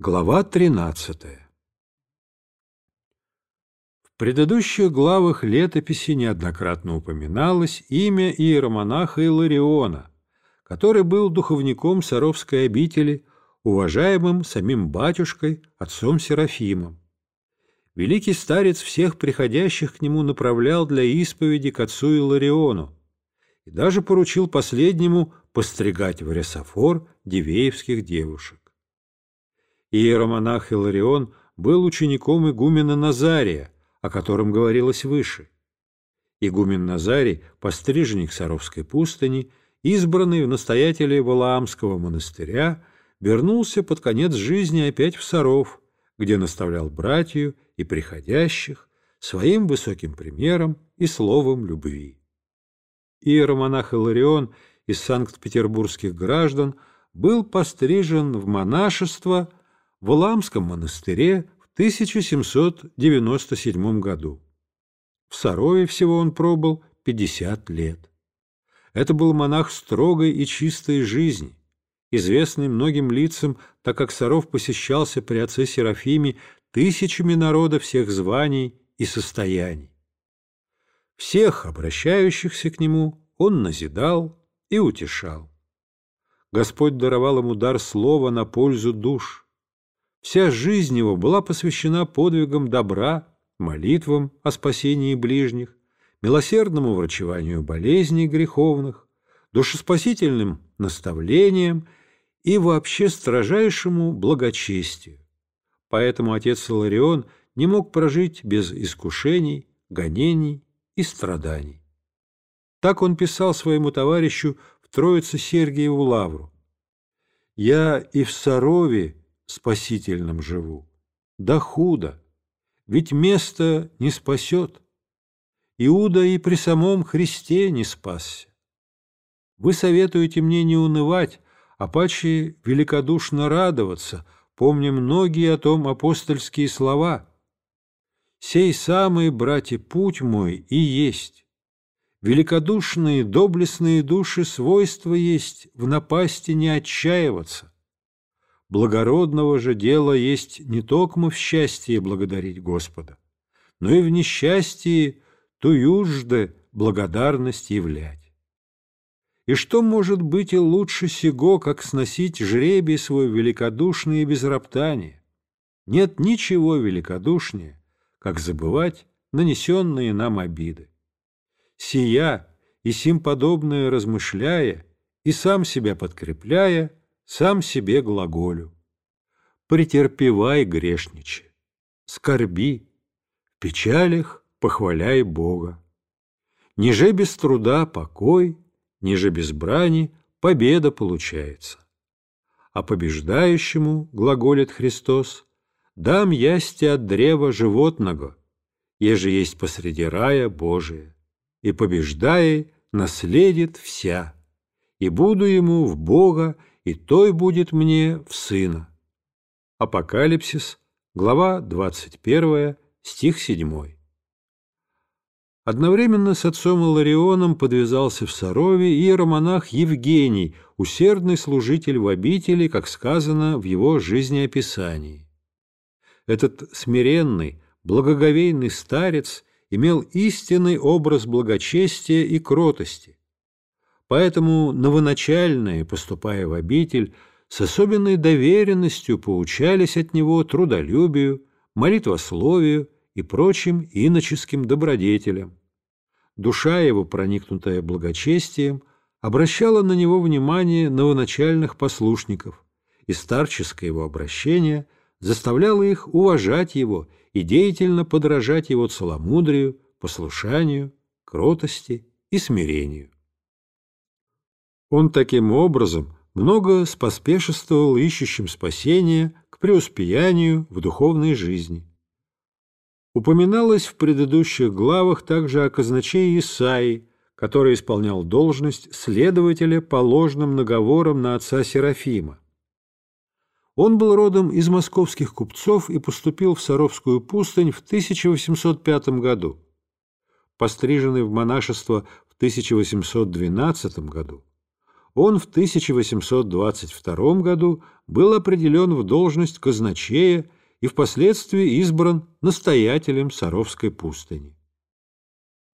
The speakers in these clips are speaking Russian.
Глава 13 В предыдущих главах летописи неоднократно упоминалось имя иеромонаха Илариона, который был духовником Саровской обители, уважаемым самим батюшкой, отцом Серафимом. Великий старец всех приходящих к нему направлял для исповеди к отцу Илариону и даже поручил последнему постригать в ресофор дивеевских девушек. Иеромонах Иларион был учеником игумена Назария, о котором говорилось выше. Игумен Назарий, постриженник Саровской пустыни, избранный в настоятеле Валаамского монастыря, вернулся под конец жизни опять в Саров, где наставлял братью и приходящих своим высоким примером и словом любви. Иеромонах Иларион из санкт-петербургских граждан был пострижен в монашество в Иламском монастыре в 1797 году. В Сарове всего он пробыл 50 лет. Это был монах строгой и чистой жизни, известный многим лицам, так как Саров посещался при отце Серафиме тысячами народа всех званий и состояний. Всех обращающихся к нему он назидал и утешал. Господь даровал ему дар слова на пользу душ – Вся жизнь его была посвящена подвигам добра, молитвам о спасении ближних, милосердному врачеванию болезней греховных, душеспасительным наставлениям и вообще строжайшему благочестию. Поэтому отец Иларион не мог прожить без искушений, гонений и страданий. Так он писал своему товарищу в Троице Сергиеву Лавру. «Я и в Сарове спасительном живу. Да худо, ведь место не спасет. Иуда и при самом Христе не спасся. Вы советуете мне не унывать, а паче великодушно радоваться, помня многие о том апостольские слова. «Сей самый, братья, путь мой и есть. Великодушные, доблестные души свойства есть в напасти не отчаиваться благородного же дела есть не только в счастье благодарить Господа, но и в несчастье туюжды благодарность являть. И что может быть и лучше сего, как сносить жребий свой великодушный и без роптания? Нет ничего великодушнее, как забывать нанесенные нам обиды. Сия и сим подобное размышляя, и сам себя подкрепляя, сам себе глаголю. Претерпевай, грешниче, скорби, в печалях похваляй Бога. Ниже без труда покой, ниже без брани победа получается. А побеждающему, глаголит Христос, дам ясти от древа животного, еже есть посреди рая Божия, и побеждая наследит вся, и буду ему в Бога и той будет мне в сына. Апокалипсис, глава 21, стих 7. Одновременно с отцом Иларионом подвязался в Сарове и иеромонах Евгений, усердный служитель в обители, как сказано в его жизнеописании. Этот смиренный, благоговейный старец имел истинный образ благочестия и кротости, Поэтому новоначальные, поступая в обитель, с особенной доверенностью поучались от него трудолюбию, молитвословию и прочим иноческим добродетелям. Душа его, проникнутая благочестием, обращала на него внимание новоначальных послушников, и старческое его обращение заставляло их уважать его и деятельно подражать его целомудрию, послушанию, кротости и смирению. Он таким образом много споспешествовал ищущим спасения к преуспеянию в духовной жизни. Упоминалось в предыдущих главах также о казначее Исаии, который исполнял должность следователя по ложным наговорам на отца Серафима. Он был родом из московских купцов и поступил в Саровскую пустынь в 1805 году. Постриженный в монашество в 1812 году, он в 1822 году был определен в должность казначея и впоследствии избран настоятелем Саровской пустыни.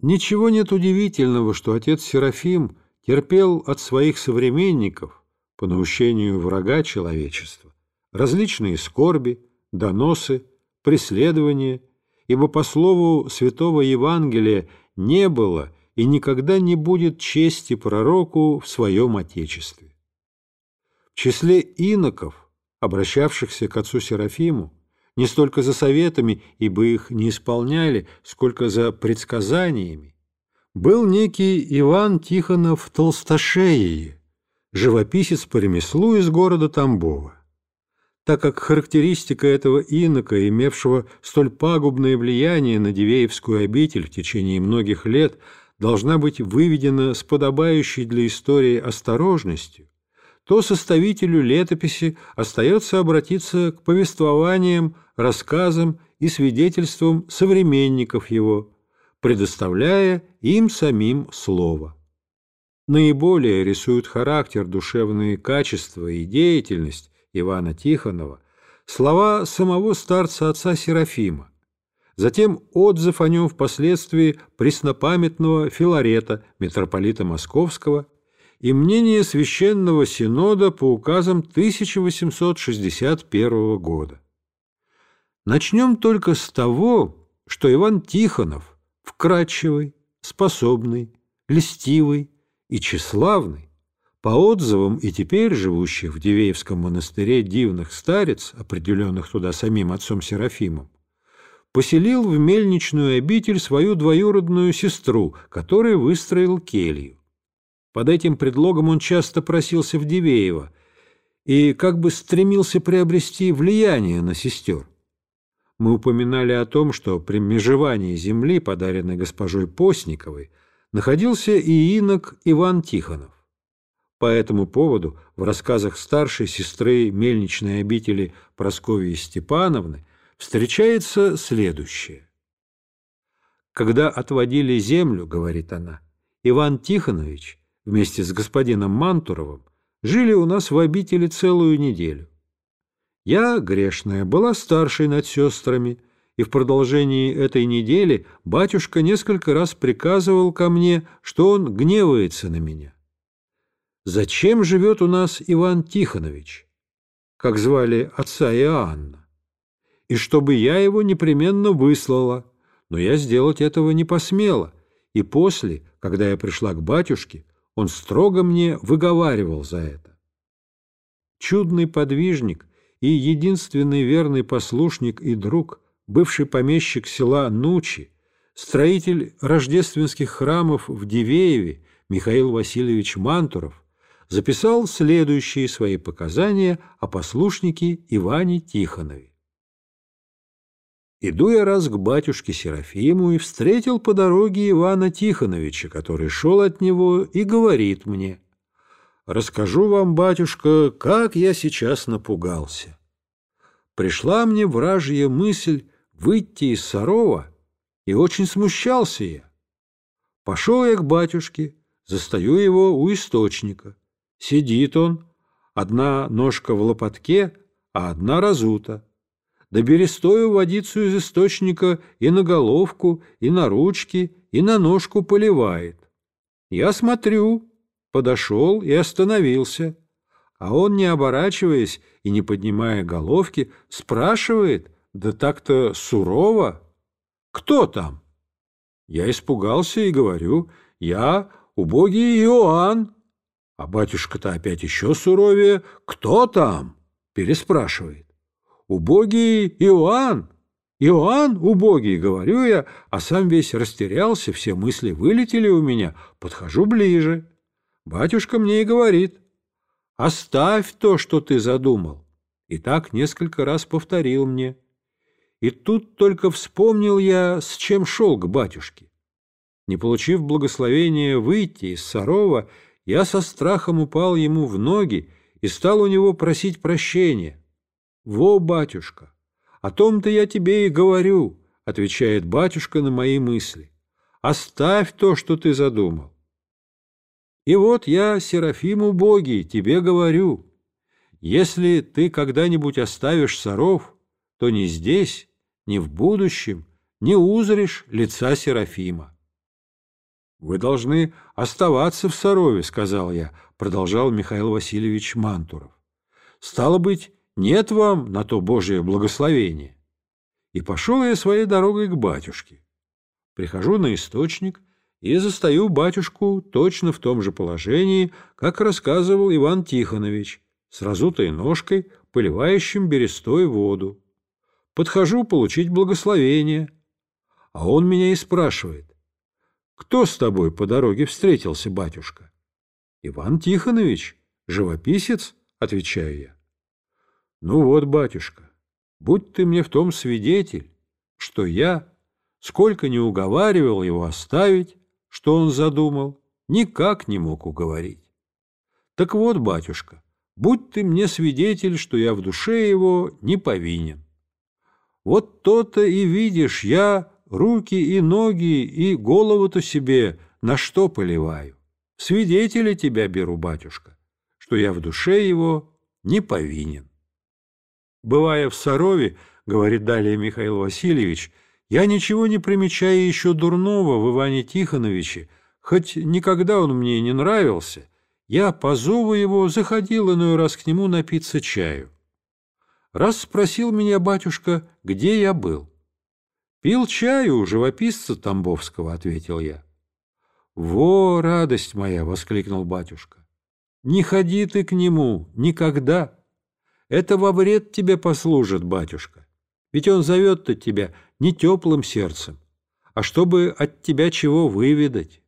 Ничего нет удивительного, что отец Серафим терпел от своих современников, по наущению врага человечества, различные скорби, доносы, преследования, ибо по слову святого Евангелия не было и никогда не будет чести пророку в своем Отечестве. В числе иноков, обращавшихся к отцу Серафиму, не столько за советами, ибо их не исполняли, сколько за предсказаниями, был некий Иван Тихонов Толстошеи, живописец по ремеслу из города Тамбова. Так как характеристика этого инока, имевшего столь пагубное влияние на Дивеевскую обитель в течение многих лет, должна быть выведена с подобающей для истории осторожностью, то составителю летописи остается обратиться к повествованиям, рассказам и свидетельствам современников его, предоставляя им самим слово. Наиболее рисуют характер, душевные качества и деятельность Ивана Тихонова слова самого старца отца Серафима, затем отзыв о нем впоследствии преснопамятного Филарета, митрополита Московского, и мнение Священного Синода по указам 1861 года. Начнем только с того, что Иван Тихонов вкрадчивый, способный, льстивый и тщеславный, по отзывам и теперь живущих в Дивеевском монастыре дивных старец, определенных туда самим отцом Серафимом, поселил в мельничную обитель свою двоюродную сестру, которая выстроил келью. Под этим предлогом он часто просился в Дивеево и как бы стремился приобрести влияние на сестер. Мы упоминали о том, что при межевании земли, подаренной госпожой Постниковой, находился и инок Иван Тихонов. По этому поводу в рассказах старшей сестры мельничной обители Прасковьи Степановны встречается следующее. «Когда отводили землю, — говорит она, — Иван Тихонович вместе с господином Мантуровым жили у нас в обители целую неделю. Я, грешная, была старшей над сестрами, и в продолжении этой недели батюшка несколько раз приказывал ко мне, что он гневается на меня. Зачем живет у нас Иван Тихонович, как звали отца Иоанна? И чтобы я его непременно выслала, но я сделать этого не посмела, и после, когда я пришла к батюшке, он строго мне выговаривал за это. Чудный подвижник — и единственный верный послушник и друг, бывший помещик села Нучи, строитель рождественских храмов в Дивееве Михаил Васильевич Мантуров, записал следующие свои показания о послушнике Иване Тихонове. Иду я раз к батюшке Серафиму и встретил по дороге Ивана Тихоновича, который шел от него и говорит мне, Расскажу вам, батюшка, как я сейчас напугался. Пришла мне вражья мысль выйти из Сарова, и очень смущался я. Пошел я к батюшке, застаю его у источника. Сидит он, одна ножка в лопатке, а одна разута. Да берестою водицу из источника и на головку, и на ручки, и на ножку поливает. Я смотрю, подошел и остановился, а он, не оборачиваясь и не поднимая головки, спрашивает, да так-то сурово, «Кто там?» Я испугался и говорю, «Я убогий Иоанн». А батюшка-то опять еще суровее, «Кто там?» переспрашивает. «Убогий Иоанн». «Иоанн убогий», — говорю я, а сам весь растерялся, все мысли вылетели у меня, подхожу ближе. Батюшка мне и говорит, оставь то, что ты задумал. И так несколько раз повторил мне. И тут только вспомнил я, с чем шел к батюшке. Не получив благословения выйти из Сарова, я со страхом упал ему в ноги и стал у него просить прощения. «Во, батюшка, о том-то я тебе и говорю», — отвечает батюшка на мои мысли. «Оставь то, что ты задумал. И вот я, Серафим убогий, тебе говорю, если ты когда-нибудь оставишь Саров, то ни здесь, ни в будущем не узришь лица Серафима. «Вы должны оставаться в Сарове», — сказал я, — продолжал Михаил Васильевич Мантуров. «Стало быть, нет вам на то Божие благословение». И пошел я своей дорогой к батюшке. Прихожу на источник и застаю батюшку точно в том же положении, как рассказывал Иван Тихонович, с разутой ножкой, поливающим берестой воду. Подхожу получить благословение, а он меня и спрашивает, «Кто с тобой по дороге встретился, батюшка?» «Иван Тихонович, живописец», — отвечаю я. «Ну вот, батюшка, будь ты мне в том свидетель, что я, сколько не уговаривал его оставить, что он задумал, никак не мог уговорить. Так вот, батюшка, будь ты мне свидетель, что я в душе его не повинен. Вот то-то и видишь, я руки и ноги и голову-то себе на что поливаю. Свидетеля тебя беру, батюшка, что я в душе его не повинен. Бывая в Сарове, говорит далее Михаил Васильевич, я ничего не примечаю еще дурного в Иване Тихоновиче, хоть никогда он мне не нравился, я по зову его заходил иной раз к нему напиться чаю. Раз спросил меня батюшка, где я был. «Пил чаю у живописца Тамбовского», — ответил я. «Во, радость моя!» — воскликнул батюшка. «Не ходи ты к нему никогда!» Это во вред тебе послужит, батюшка. Ведь он зовет-то тебя не теплым сердцем, а чтобы от тебя чего выведать.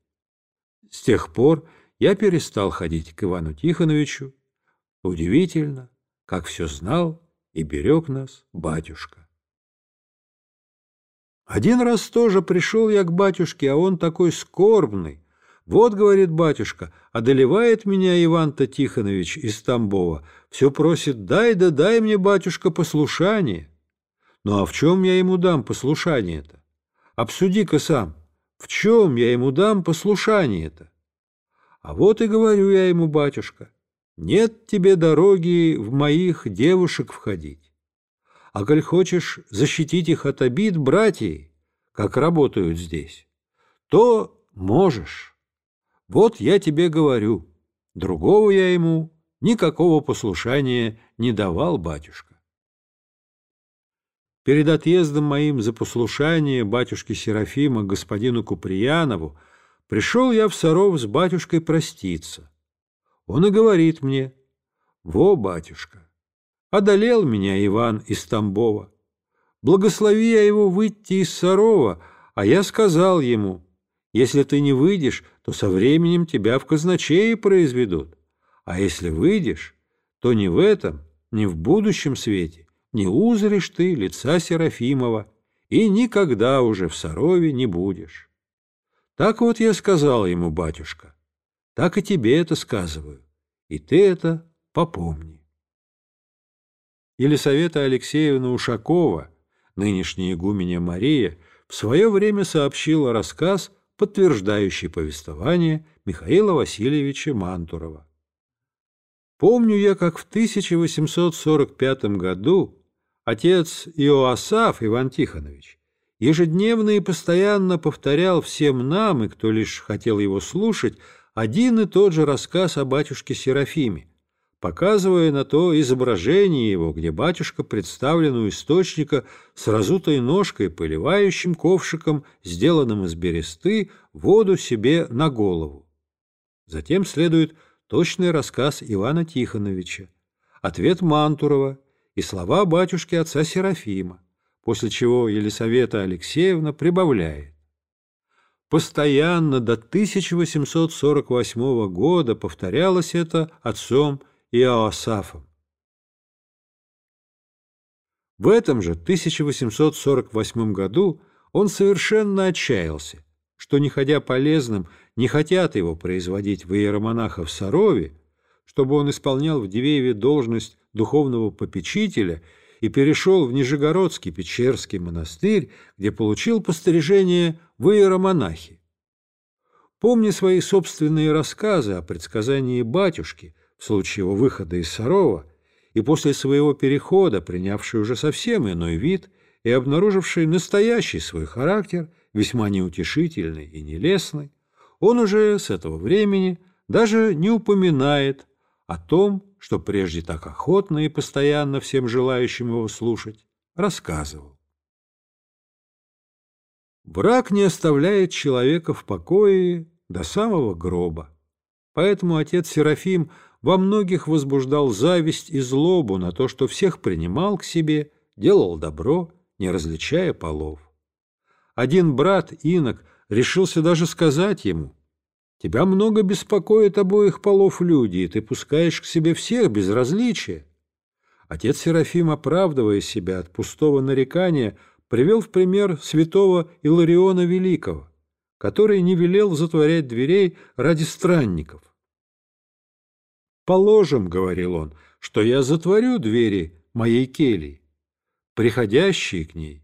С тех пор я перестал ходить к Ивану Тихоновичу. Удивительно, как все знал и берег нас батюшка. Один раз тоже пришел я к батюшке, а он такой скорбный, вот, говорит батюшка, одолевает меня Иван-то Тихонович из Тамбова. Все просит, дай да дай мне, батюшка, послушание. Ну а в чем я ему дам послушание-то? Обсуди-ка сам, в чем я ему дам послушание-то? А вот и говорю я ему, батюшка, нет тебе дороги в моих девушек входить. А коль хочешь защитить их от обид, братья, как работают здесь, то можешь». Вот я тебе говорю, другого я ему никакого послушания не давал, батюшка. Перед отъездом моим за послушание батюшки Серафима господину Куприянову пришел я в Саров с батюшкой проститься. Он и говорит мне, «Во, батюшка, одолел меня Иван из Тамбова. Благослови я его выйти из Сарова, а я сказал ему, если ты не выйдешь, то со временем тебя в казначеи произведут. А если выйдешь, то ни в этом, ни в будущем свете не узришь ты лица Серафимова и никогда уже в Сарове не будешь. Так вот я сказал ему, батюшка, так и тебе это сказываю, и ты это попомни. Елисавета Алексеевна Ушакова, нынешняя игуменя Мария, в свое время сообщила рассказ подтверждающий повествование Михаила Васильевича Мантурова. Помню я, как в 1845 году отец Иоасаф Иван Тихонович ежедневно и постоянно повторял всем нам, и кто лишь хотел его слушать, один и тот же рассказ о батюшке Серафиме, показывая на то изображение его, где батюшка представлен у источника с разутой ножкой, поливающим ковшиком, сделанным из бересты, воду себе на голову. Затем следует точный рассказ Ивана Тихоновича, ответ Мантурова и слова батюшки отца Серафима, после чего Елисавета Алексеевна прибавляет. Постоянно до 1848 года повторялось это отцом Иоасафом. В этом же 1848 году он совершенно отчаялся, что, не ходя полезным, не хотят его производить в иеромонаха в Сарове, чтобы он исполнял в Дивееве должность духовного попечителя и перешел в Нижегородский Печерский монастырь, где получил пострижение в иеромонахи. помня свои собственные рассказы о предсказании батюшки в случае его выхода из Сарова, и после своего перехода, принявший уже совсем иной вид и обнаруживший настоящий свой характер, весьма неутешительный и нелестный, он уже с этого времени даже не упоминает о том, что прежде так охотно и постоянно всем желающим его слушать рассказывал. Брак не оставляет человека в покое до самого гроба. Поэтому отец Серафим во многих возбуждал зависть и злобу на то, что всех принимал к себе, делал добро, не различая полов. Один брат, инок, решился даже сказать ему, «Тебя много беспокоит обоих полов люди, и ты пускаешь к себе всех без различия». Отец Серафим, оправдывая себя от пустого нарекания, привел в пример святого Илариона Великого, который не велел затворять дверей ради странников. «Положим, — говорил он, — что я затворю двери моей кельи. Приходящие к ней,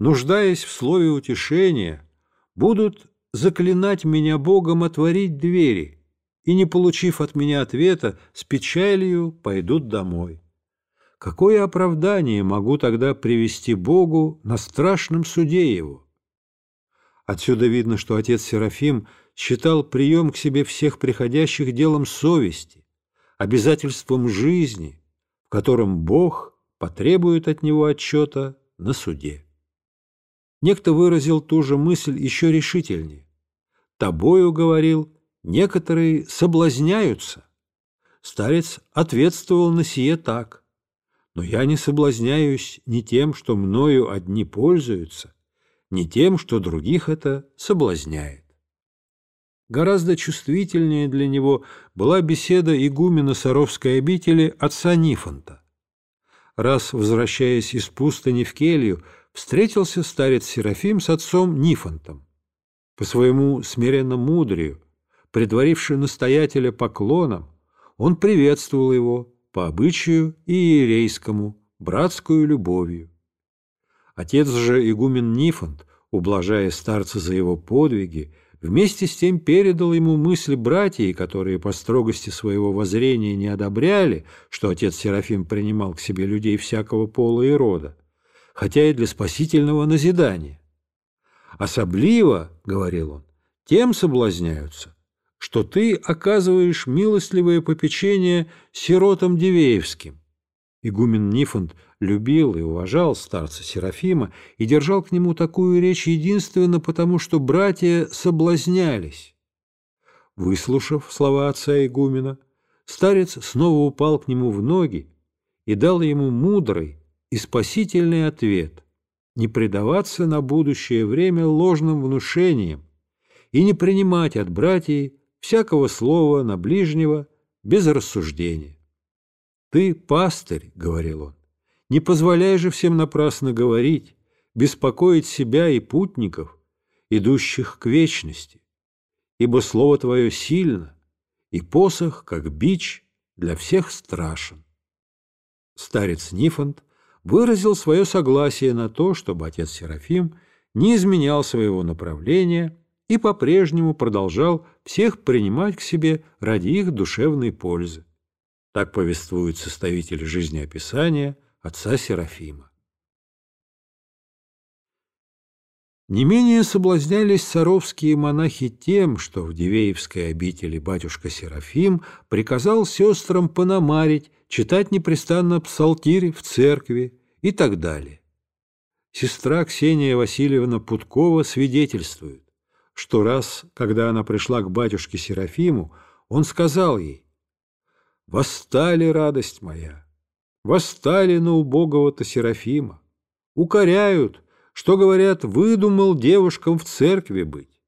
нуждаясь в слове утешения, будут заклинать меня Богом отворить двери, и, не получив от меня ответа, с печалью пойдут домой. Какое оправдание могу тогда привести Богу на страшном суде его? Отсюда видно, что отец Серафим считал прием к себе всех приходящих делом совести, обязательством жизни, в котором Бог потребует от него отчета на суде. Некто выразил ту же мысль еще решительнее. «Тобою, — говорил, — некоторые соблазняются». Старец ответствовал на сие так. Но я не соблазняюсь ни тем, что мною одни пользуются, ни тем, что других это соблазняет. Гораздо чувствительнее для него была беседа игумена Саровской обители отца Нифонта. Раз, возвращаясь из пустыни в келью, встретился старец Серафим с отцом Нифонтом. По своему смиренно мудрию, предваривший настоятеля поклоном, он приветствовал его, по обычаю и иерейскому, братскую любовью. Отец же игумен Нифонт, ублажая старца за его подвиги, вместе с тем передал ему мысли братьев, которые по строгости своего воззрения не одобряли, что отец Серафим принимал к себе людей всякого пола и рода, хотя и для спасительного назидания. «Особливо, — говорил он, — тем соблазняются, что ты оказываешь милостливое попечение сиротам Дивеевским. Игумен Нифонт любил и уважал старца Серафима и держал к нему такую речь единственно потому, что братья соблазнялись. Выслушав слова отца игумена, старец снова упал к нему в ноги и дал ему мудрый и спасительный ответ – не предаваться на будущее время ложным внушениям и не принимать от братьев всякого слова на ближнего без рассуждения. «Ты пастырь», — говорил он, — «не позволяй же всем напрасно говорить, беспокоить себя и путников, идущих к вечности, ибо слово твое сильно, и посох, как бич, для всех страшен». Старец Нифонт выразил свое согласие на то, чтобы отец Серафим не изменял своего направления и по-прежнему продолжал всех принимать к себе ради их душевной пользы. Так повествует составитель жизнеописания отца Серафима. Не менее соблазнялись саровские монахи тем, что в Дивеевской обители батюшка Серафим приказал сестрам пономарить, читать непрестанно псалтирь в церкви и так далее. Сестра Ксения Васильевна Путкова свидетельствует что раз, когда она пришла к батюшке Серафиму, он сказал ей, «Восстали, радость моя, восстали на убогого-то Серафима, укоряют, что, говорят, выдумал девушкам в церкви быть,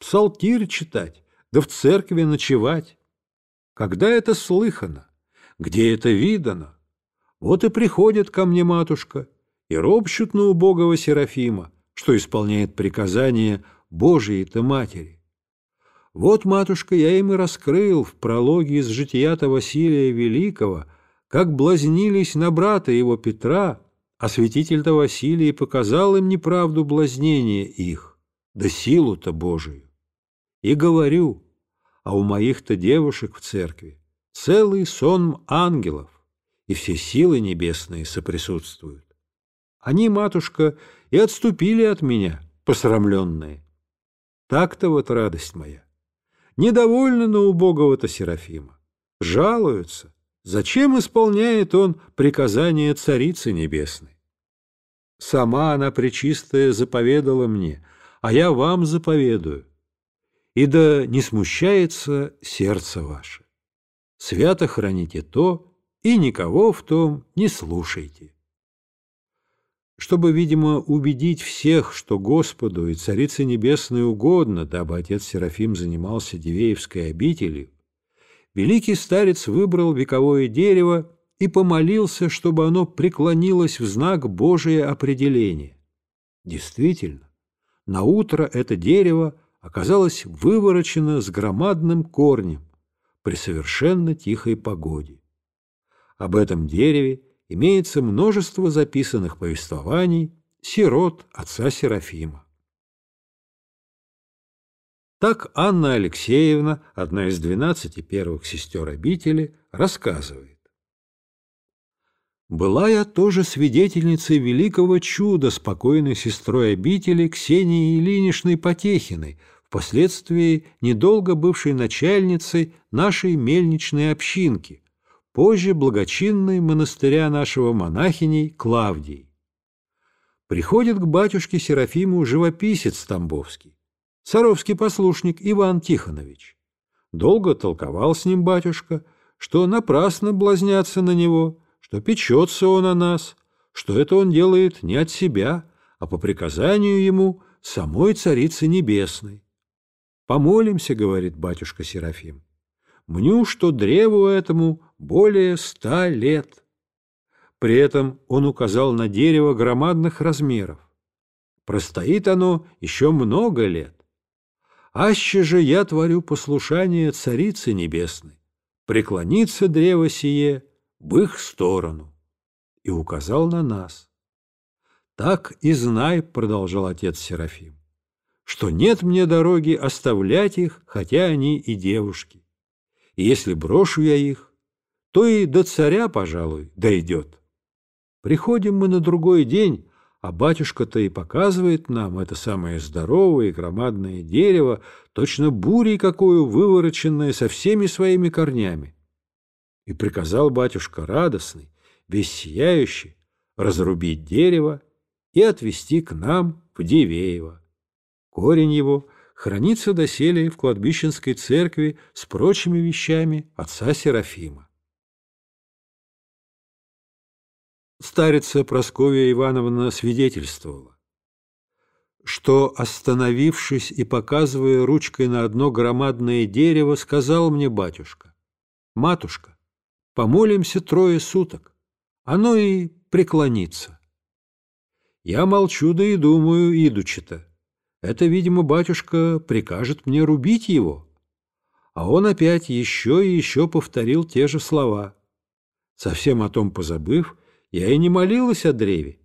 псалтирь читать, да в церкви ночевать. Когда это слыхано? Где это видано? Вот и приходит ко мне матушка и ропщут на убогого Серафима, что исполняет приказание Божией-то Матери. Вот, матушка, я им и раскрыл в прологе из жития-то Василия Великого, как блазнились на брата его Петра, а святитель-то Василий показал им неправду блазнения их, да силу-то Божию. И говорю, а у моих-то девушек в церкви целый сон ангелов, и все силы небесные соприсутствуют. Они, матушка, и отступили от меня, посрамленные. Так-то вот радость моя. Недовольны на убогого-то Серафима. Жалуются, зачем исполняет он приказания Царицы Небесной. Сама она пречистая заповедала мне, а я вам заповедую. И да не смущается сердце ваше. Свято храните то, и никого в том не слушайте. Чтобы, видимо, убедить всех, что Господу и Царице Небесной угодно, дабы отец Серафим занимался Дивеевской обителью, великий старец выбрал вековое дерево и помолился, чтобы оно преклонилось в знак Божия определения. Действительно, на утро это дерево оказалось выворочено с громадным корнем при совершенно тихой погоде. Об этом дереве имеется множество записанных повествований сирот отца Серафима. Так Анна Алексеевна, одна из двенадцати первых сестер обители, рассказывает. «Была я тоже свидетельницей великого чуда спокойной сестрой обители Ксении Ильиничной Потехиной, впоследствии недолго бывшей начальницей нашей мельничной общинки, позже благочинной монастыря нашего монахиней Клавдии. Приходит к батюшке Серафиму живописец Тамбовский, саровский послушник Иван Тихонович. Долго толковал с ним батюшка, что напрасно блазняться на него, что печется он о нас, что это он делает не от себя, а по приказанию ему самой Царицы Небесной. «Помолимся», — говорит батюшка Серафим. «Мню, что древу этому более ста лет. При этом он указал на дерево громадных размеров. Простоит оно еще много лет. Аще же я творю послушание Царицы Небесной, преклонится древо сие в их сторону. И указал на нас. Так и знай, продолжал отец Серафим, что нет мне дороги оставлять их, хотя они и девушки. И если брошу я их, то и до царя, пожалуй, дойдет. Приходим мы на другой день, а батюшка-то и показывает нам это самое здоровое и громадное дерево, точно бурей какую вывороченное со всеми своими корнями. И приказал батюшка радостный, весь сияющий, разрубить дерево и отвезти к нам в Дивеево. Корень его хранится доселе в кладбищенской церкви с прочими вещами отца Серафима. Старица Прасковья Ивановна свидетельствовала, что, остановившись и показывая ручкой на одно громадное дерево, сказал мне батюшка, «Матушка, помолимся трое суток, оно и преклонится». Я молчу, да и думаю, идучи-то. Это, видимо, батюшка прикажет мне рубить его. А он опять еще и еще повторил те же слова. Совсем о том позабыв, я и не молилась о древе,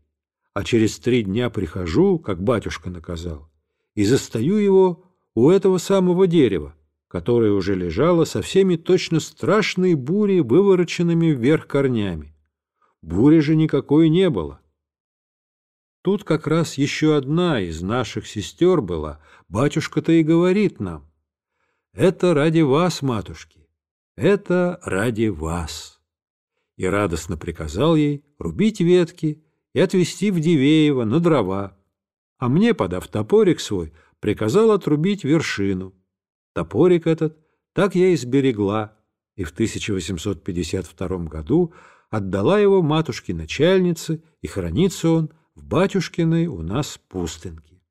а через три дня прихожу, как батюшка наказал, и застаю его у этого самого дерева, которое уже лежало со всеми точно страшной бурей, вывороченными вверх корнями. Бури же никакой не было. Тут как раз еще одна из наших сестер была, батюшка-то и говорит нам, «Это ради вас, матушки, это ради вас» и радостно приказал ей рубить ветки и отвезти в Дивеево на дрова, а мне, подав топорик свой, приказал отрубить вершину. Топорик этот так я и сберегла, и в 1852 году отдала его матушке-начальнице, и хранится он в батюшкиной у нас пустынке.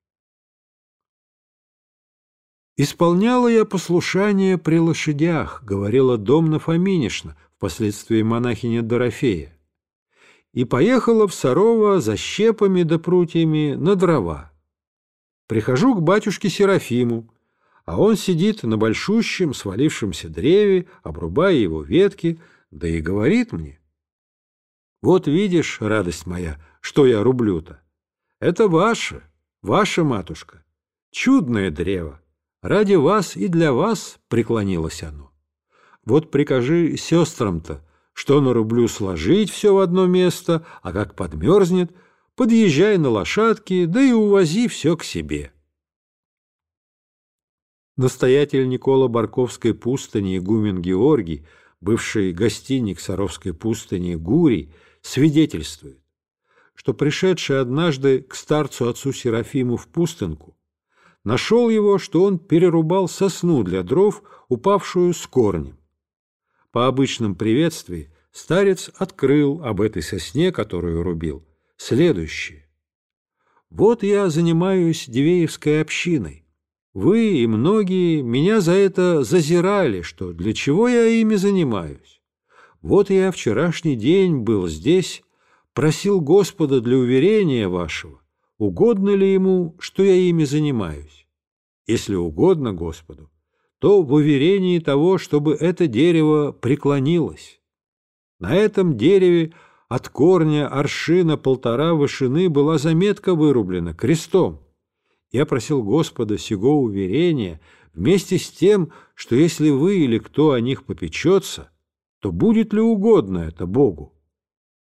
«Исполняла я послушание при лошадях», — говорила Домна Фоминишна, впоследствии монахиня Дорофея, и поехала в Сарово за щепами да прутьями на дрова. Прихожу к батюшке Серафиму, а он сидит на большущем свалившемся древе, обрубая его ветки, да и говорит мне. Вот видишь, радость моя, что я рублю-то. Это ваше, ваша матушка. Чудное древо. Ради вас и для вас преклонилось оно. Вот прикажи сестрам-то, что на рублю сложить все в одно место, а как подмерзнет, подъезжай на лошадки, да и увози все к себе. Настоятель Никола Барковской пустыни игумен Георгий, бывший гостиник Саровской пустыни Гурий, свидетельствует, что пришедший однажды к старцу отцу Серафиму в пустынку, нашел его, что он перерубал сосну для дров, упавшую с корнем. По обычном приветствии старец открыл об этой сосне, которую рубил, следующее. «Вот я занимаюсь Дивеевской общиной. Вы и многие меня за это зазирали, что для чего я ими занимаюсь. Вот я вчерашний день был здесь, просил Господа для уверения вашего, угодно ли ему, что я ими занимаюсь. Если угодно Господу, то в уверении того, чтобы это дерево преклонилось. На этом дереве от корня аршина полтора вышины была заметка вырублена крестом. Я просил Господа сего уверения вместе с тем, что если вы или кто о них попечется, то будет ли угодно это Богу?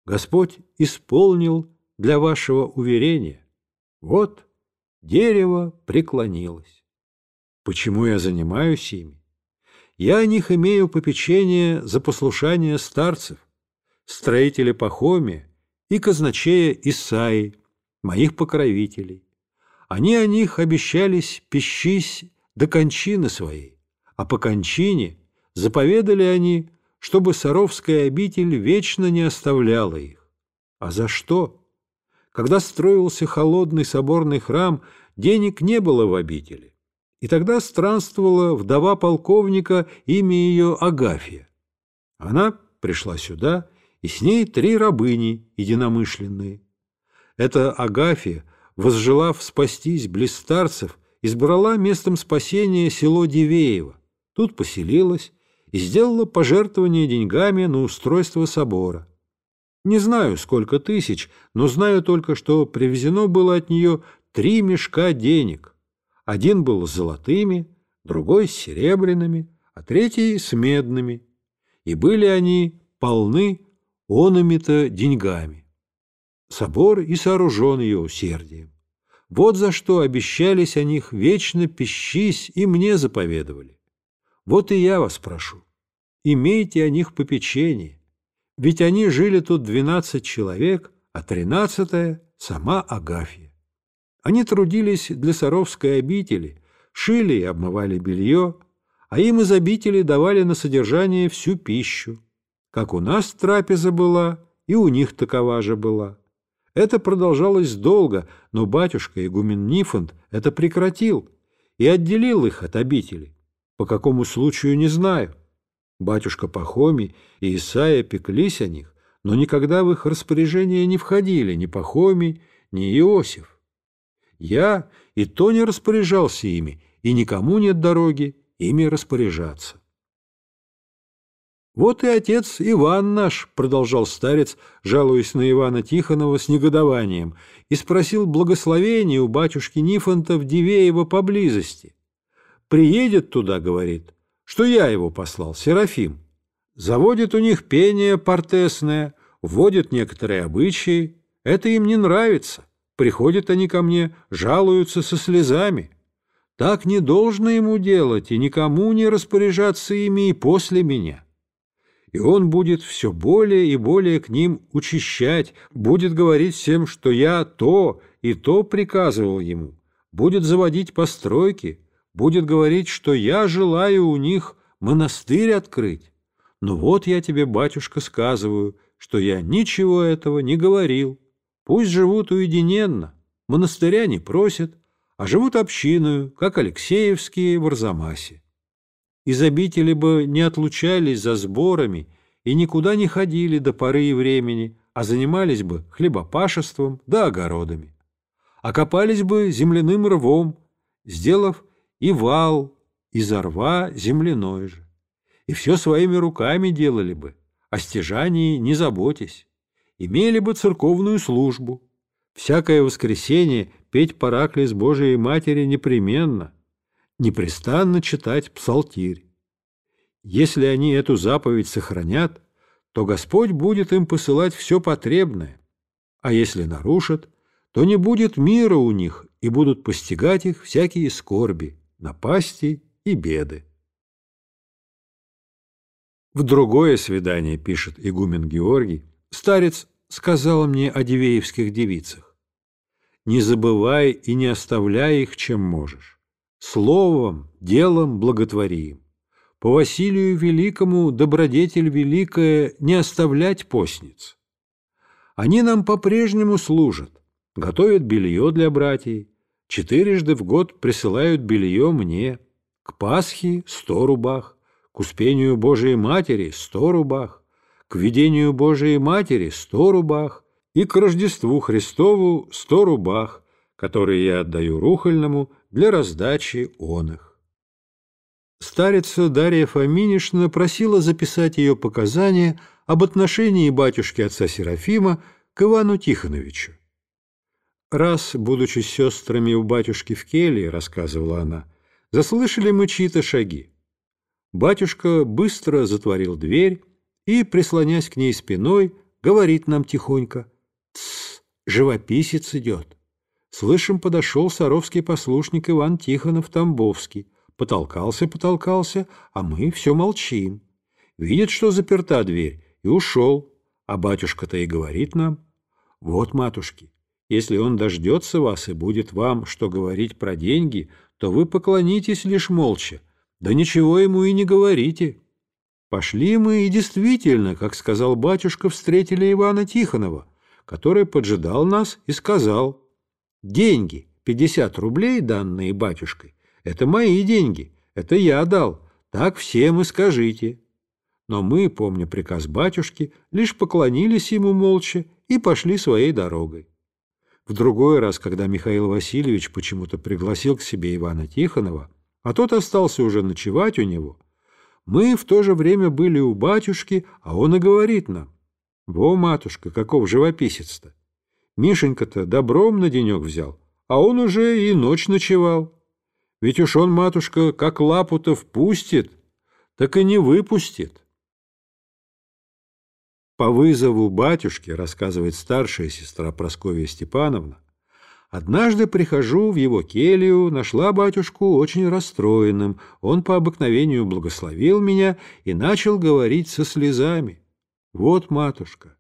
Господь исполнил для вашего уверения. Вот дерево преклонилось. Почему я занимаюсь ими? Я о них имею попечение за послушание старцев, строителя Пахомия и казначея Исаи, моих покровителей. Они о них обещались пищись до кончины своей, а по кончине заповедали они, чтобы Саровская обитель вечно не оставляла их. А за что? Когда строился холодный соборный храм, денег не было в обители. И тогда странствовала вдова полковника, имя ее Агафья. Она пришла сюда, и с ней три рабыни единомышленные. Эта Агафья, возжелав спастись близ старцев, избрала местом спасения село Дивеево. Тут поселилась и сделала пожертвование деньгами на устройство собора. Не знаю, сколько тысяч, но знаю только, что привезено было от нее три мешка денег – один был с золотыми, другой с серебряными, а третий с медными. И были они полны онами-то деньгами. Собор и сооружен ее усердием. Вот за что обещались о них вечно пищись и мне заповедовали. Вот и я вас прошу, имейте о них попечение, ведь они жили тут двенадцать человек, а тринадцатая — сама Агафья. Они трудились для Саровской обители, шили и обмывали белье, а им из обители давали на содержание всю пищу. Как у нас трапеза была, и у них такова же была. Это продолжалось долго, но батюшка игумен Нифонт это прекратил и отделил их от обители. По какому случаю, не знаю. Батюшка Пахомий и Исаия пеклись о них, но никогда в их распоряжение не входили ни Пахомий, ни Иосиф. Я и то не распоряжался ими, и никому нет дороги ими распоряжаться. «Вот и отец Иван наш», — продолжал старец, жалуясь на Ивана Тихонова с негодованием, и спросил благословения у батюшки Нифонта в Дивеево поблизости. «Приедет туда, — говорит, — что я его послал, Серафим. Заводит у них пение портесное, вводит некоторые обычаи. Это им не нравится. Приходят они ко мне, жалуются со слезами. Так не должно ему делать и никому не распоряжаться ими и после меня. И он будет все более и более к ним учащать, будет говорить всем, что я то и то приказывал ему, будет заводить постройки, будет говорить, что я желаю у них монастырь открыть. Но вот я тебе, батюшка, сказываю, что я ничего этого не говорил. Пусть живут уединенно, монастыря не просят, а живут общиною, как Алексеевские в Арзамасе. Из обители бы не отлучались за сборами и никуда не ходили до поры и времени, а занимались бы хлебопашеством да огородами. Окопались бы земляным рвом, сделав и вал, из рва земляной же. И все своими руками делали бы, о стяжании не заботясь имели бы церковную службу. Всякое воскресенье петь параклис Божией Матери непременно. непрестанно читать псалтирь. Если они эту заповедь сохранят, то Господь будет им посылать все потребное, а если нарушат, то не будет мира у них, и будут постигать их всякие скорби, напасти и беды. В другое свидание, пишет игумен Георгий, старец сказал мне о дивеевских девицах. «Не забывай и не оставляй их, чем можешь. Словом, делом благотвори им. По Василию Великому добродетель великая не оставлять постниц. Они нам по-прежнему служат, готовят белье для братьев, четырежды в год присылают белье мне, к Пасхе – сто рубах, к Успению Божией Матери – сто рубах, к Видению Божией Матери – сто рубах и к Рождеству Христову – сто рубах, которые я отдаю Рухольному для раздачи он их. Старица Дарья Фоминишна просила записать ее показания об отношении батюшки отца Серафима к Ивану Тихоновичу. «Раз, будучи сестрами у батюшки в келье, — рассказывала она, — заслышали мы чьи-то шаги. Батюшка быстро затворил дверь и, прислонясь к ней спиной, говорит нам тихонько, «Тсс, живописец идет». Слышим, подошел саровский послушник Иван Тихонов-Тамбовский, Потолкался-потолкался, а мы все молчим. Видит, что заперта дверь, и ушел. А батюшка-то и говорит нам, «Вот, матушки, если он дождется вас и будет вам что говорить про деньги, то вы поклонитесь лишь молча, да ничего ему и не говорите». Пошли мы и действительно, как сказал батюшка, встретили Ивана Тихонова, который поджидал нас и сказал, «Деньги, пятьдесят рублей, данные батюшкой, это мои деньги, это я дал, так всем и скажите. Но мы, помня приказ батюшки, лишь поклонились ему молча и пошли своей дорогой. В другой раз, когда Михаил Васильевич почему-то пригласил к себе Ивана Тихонова, а тот остался уже ночевать у него, мы в то же время были у батюшки, а он и говорит нам, «Во, матушка, каков живописец-то! Мишенька-то добром на денек взял, а он уже и ночь ночевал». Ведь уж он, матушка, как лапу-то впустит, так и не выпустит. По вызову батюшки, рассказывает старшая сестра Прасковья Степановна, однажды прихожу в его келью, нашла батюшку очень расстроенным. Он по обыкновению благословил меня и начал говорить со слезами. Вот, матушка,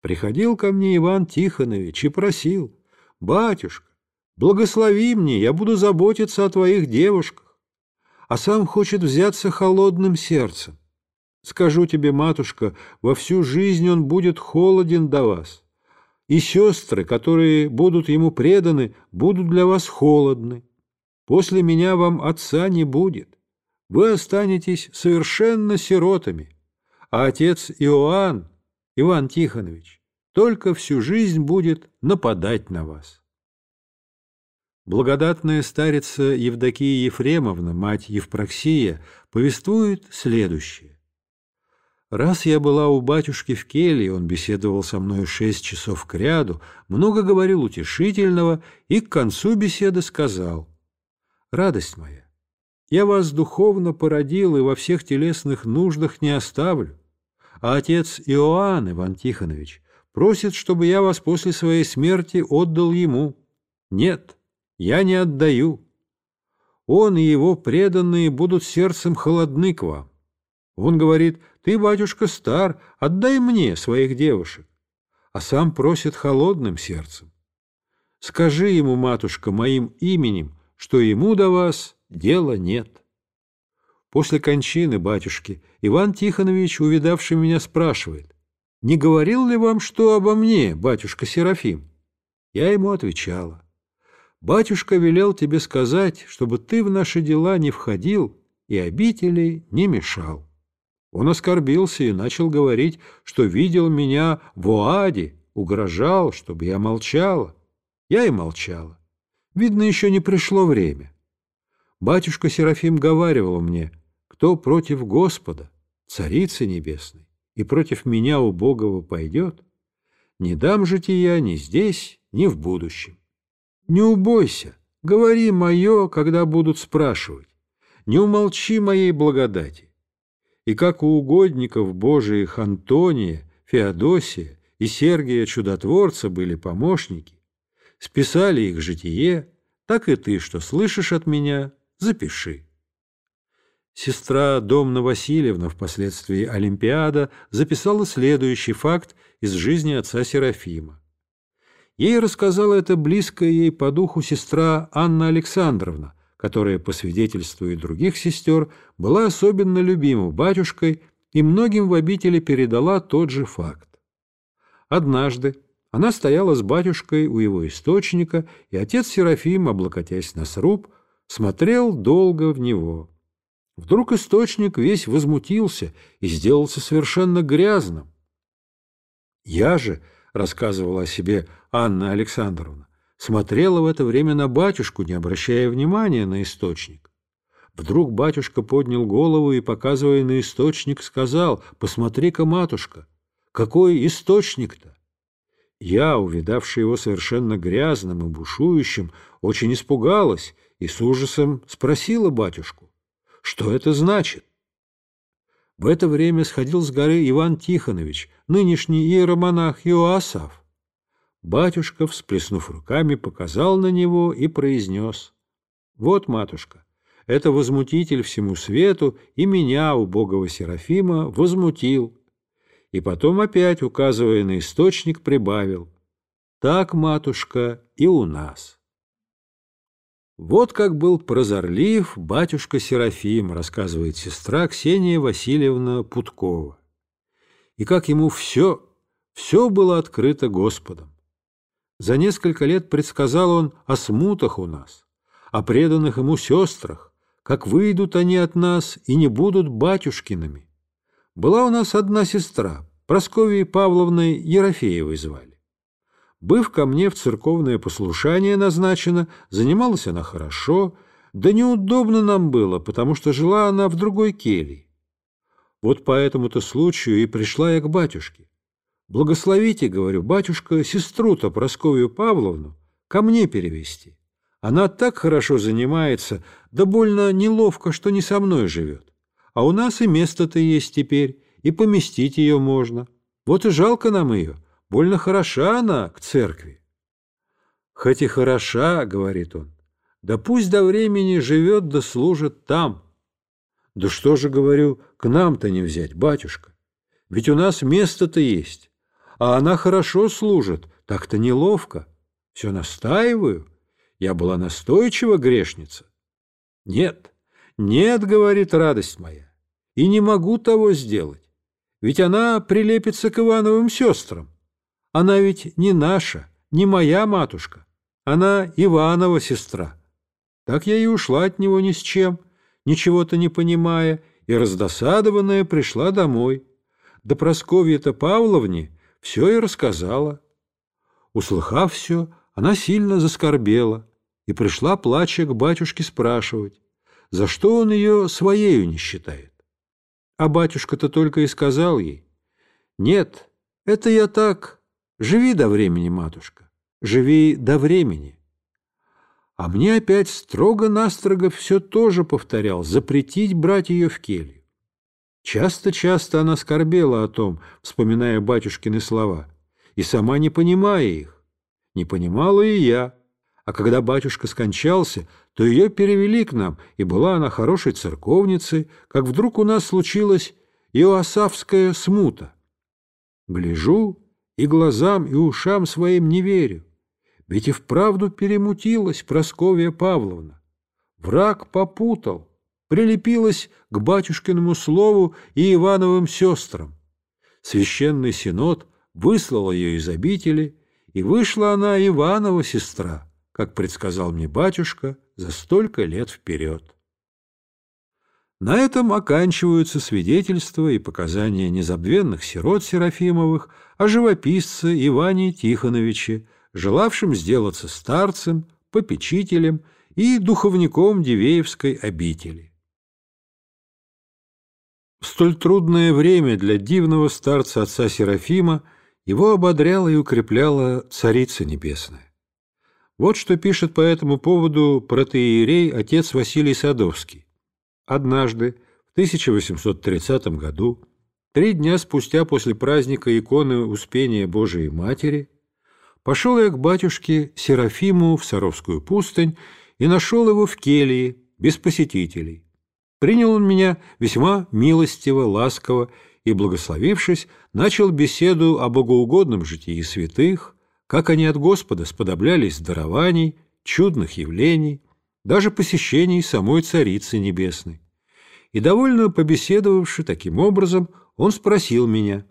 приходил ко мне Иван Тихонович и просил, батюшка, Благослови мне, я буду заботиться о твоих девушках. А сам хочет взяться холодным сердцем. Скажу тебе, матушка, во всю жизнь он будет холоден до вас. И сестры, которые будут ему преданы, будут для вас холодны. После меня вам отца не будет. Вы останетесь совершенно сиротами. А отец Иоанн, Иван Тихонович, только всю жизнь будет нападать на вас. Благодатная старица Евдокия Ефремовна, мать Евпроксия, повествует следующее. Раз я была у батюшки в келье, он беседовал со мной шесть часов к ряду, много говорил утешительного и к концу беседы сказал, «Радость моя, я вас духовно породил и во всех телесных нуждах не оставлю, а отец Иоанн Иван Тихонович просит, чтобы я вас после своей смерти отдал ему. Нет» я не отдаю. Он и его преданные будут сердцем холодны к вам. Он говорит, ты, батюшка, стар, отдай мне своих девушек, а сам просит холодным сердцем. Скажи ему, матушка, моим именем, что ему до вас дела нет. После кончины батюшки Иван Тихонович, увидавший меня, спрашивает, «Не говорил ли вам что обо мне, батюшка Серафим?» Я ему отвечала, Батюшка велел тебе сказать, чтобы ты в наши дела не входил и обители не мешал. Он оскорбился и начал говорить, что видел меня в Оаде, угрожал, чтобы я молчала. Я и молчала. Видно, еще не пришло время. Батюшка Серафим говаривал мне, кто против Господа, Царицы Небесной, и против меня убогого пойдет, не дам жития ни здесь, ни в будущем. Не убойся, говори мое, когда будут спрашивать. не умолчи моей благодати. И как у угодников Божиих Антония, Феодосия и Сергия Чудотворца были помощники, списали их житие, так и ты, что слышишь от меня, запиши. Сестра Домна Васильевна, впоследствии Олимпиада, записала следующий факт из жизни отца Серафима. Ей рассказала это близкая ей по духу сестра Анна Александровна, которая, по свидетельству и других сестер, была особенно любима батюшкой и многим в обители передала тот же факт. Однажды она стояла с батюшкой у его источника, и отец Серафим, облокотясь на сруб, смотрел долго в него. Вдруг источник весь возмутился и сделался совершенно грязным. Я же, — рассказывала о себе Анна Александровна, смотрела в это время на батюшку, не обращая внимания на источник. Вдруг батюшка поднял голову и, показывая на источник, сказал, «Посмотри-ка, матушка, какой источник-то!» Я, увидавший его совершенно грязным и бушующим, очень испугалась и с ужасом спросила батюшку, что это значит? В это время сходил с горы Иван Тихонович, нынешний иеромонах Иоасав. Батюшка, всплеснув руками, показал на него и произнес. «Вот, матушка, это возмутитель всему свету и меня, убогого Серафима, возмутил». И потом опять, указывая на источник, прибавил. «Так, матушка, и у нас». Вот как был прозорлив батюшка Серафим, рассказывает сестра Ксения Васильевна Путкова. И как ему все, все было открыто Господом. За несколько лет предсказал он о смутах у нас, о преданных ему сестрах, как выйдут они от нас и не будут батюшкиными. Была у нас одна сестра, Прасковьей Павловной Ерофеевой звали. Быв ко мне в церковное послушание назначено, занималась она хорошо, да неудобно нам было, потому что жила она в другой келье. Вот по этому-то случаю и пришла я к батюшке. Благословите, говорю, батюшка, сестру-то Прасковью Павловну ко мне перевести. Она так хорошо занимается, да больно неловко, что не со мной живет. А у нас и место-то есть теперь, и поместить ее можно. Вот и жалко нам ее. Больно хороша она к церкви. Хоть и хороша, говорит он, да пусть до времени живет да служит там. Да что же, говорю, к нам-то не взять, батюшка? Ведь у нас место-то есть, а она хорошо служит, так-то неловко. Все настаиваю. Я была настойчива грешница. Нет, нет, говорит радость моя, и не могу того сделать. Ведь она прилепится к Ивановым сестрам. Она ведь не наша, не моя матушка. Она Иванова сестра. Так я и ушла от него ни с чем, ничего-то не понимая, и раздосадованная пришла домой. Да Просковье-то Павловне все и рассказала. Услыхав все, она сильно заскорбела и пришла, плача, к батюшке спрашивать, за что он ее своею не считает. А батюшка-то только и сказал ей, «Нет, это я так, Живи до времени, матушка, живи до времени. А мне опять строго-настрого все тоже повторял, запретить брать ее в келью. Часто-часто она скорбела о том, вспоминая батюшкины слова, и сама не понимая их. Не понимала и я. А когда батюшка скончался, то ее перевели к нам, и была она хорошей церковницей, как вдруг у нас случилась Иоасавская смута. Гляжу, и глазам, и ушам своим не верю. Ведь и вправду перемутилась Просковья Павловна. Враг попутал, прилепилась к батюшкиному слову и Ивановым сестрам. Священный синод выслал ее из обители, и вышла она Иванова сестра, как предсказал мне батюшка за столько лет вперед. На этом оканчиваются свидетельства и показания незабвенных сирот Серафимовых о живописце Иване Тихоновиче, желавшем сделаться старцем, попечителем и духовником Дивеевской обители. В столь трудное время для дивного старца отца Серафима его ободряла и укрепляла Царица Небесная. Вот что пишет по этому поводу протеерей отец Василий Садовский. Однажды, в 1830 году, три дня спустя после праздника иконы Успения Божией Матери, пошел я к батюшке Серафиму в Саровскую пустынь и нашел его в келье, без посетителей. Принял он меня весьма милостиво, ласково и, благословившись, начал беседу о богоугодном житии святых, как они от Господа сподоблялись дарований, чудных явлений, даже посещений самой Царицы Небесной. И, довольно побеседовавши таким образом, он спросил меня,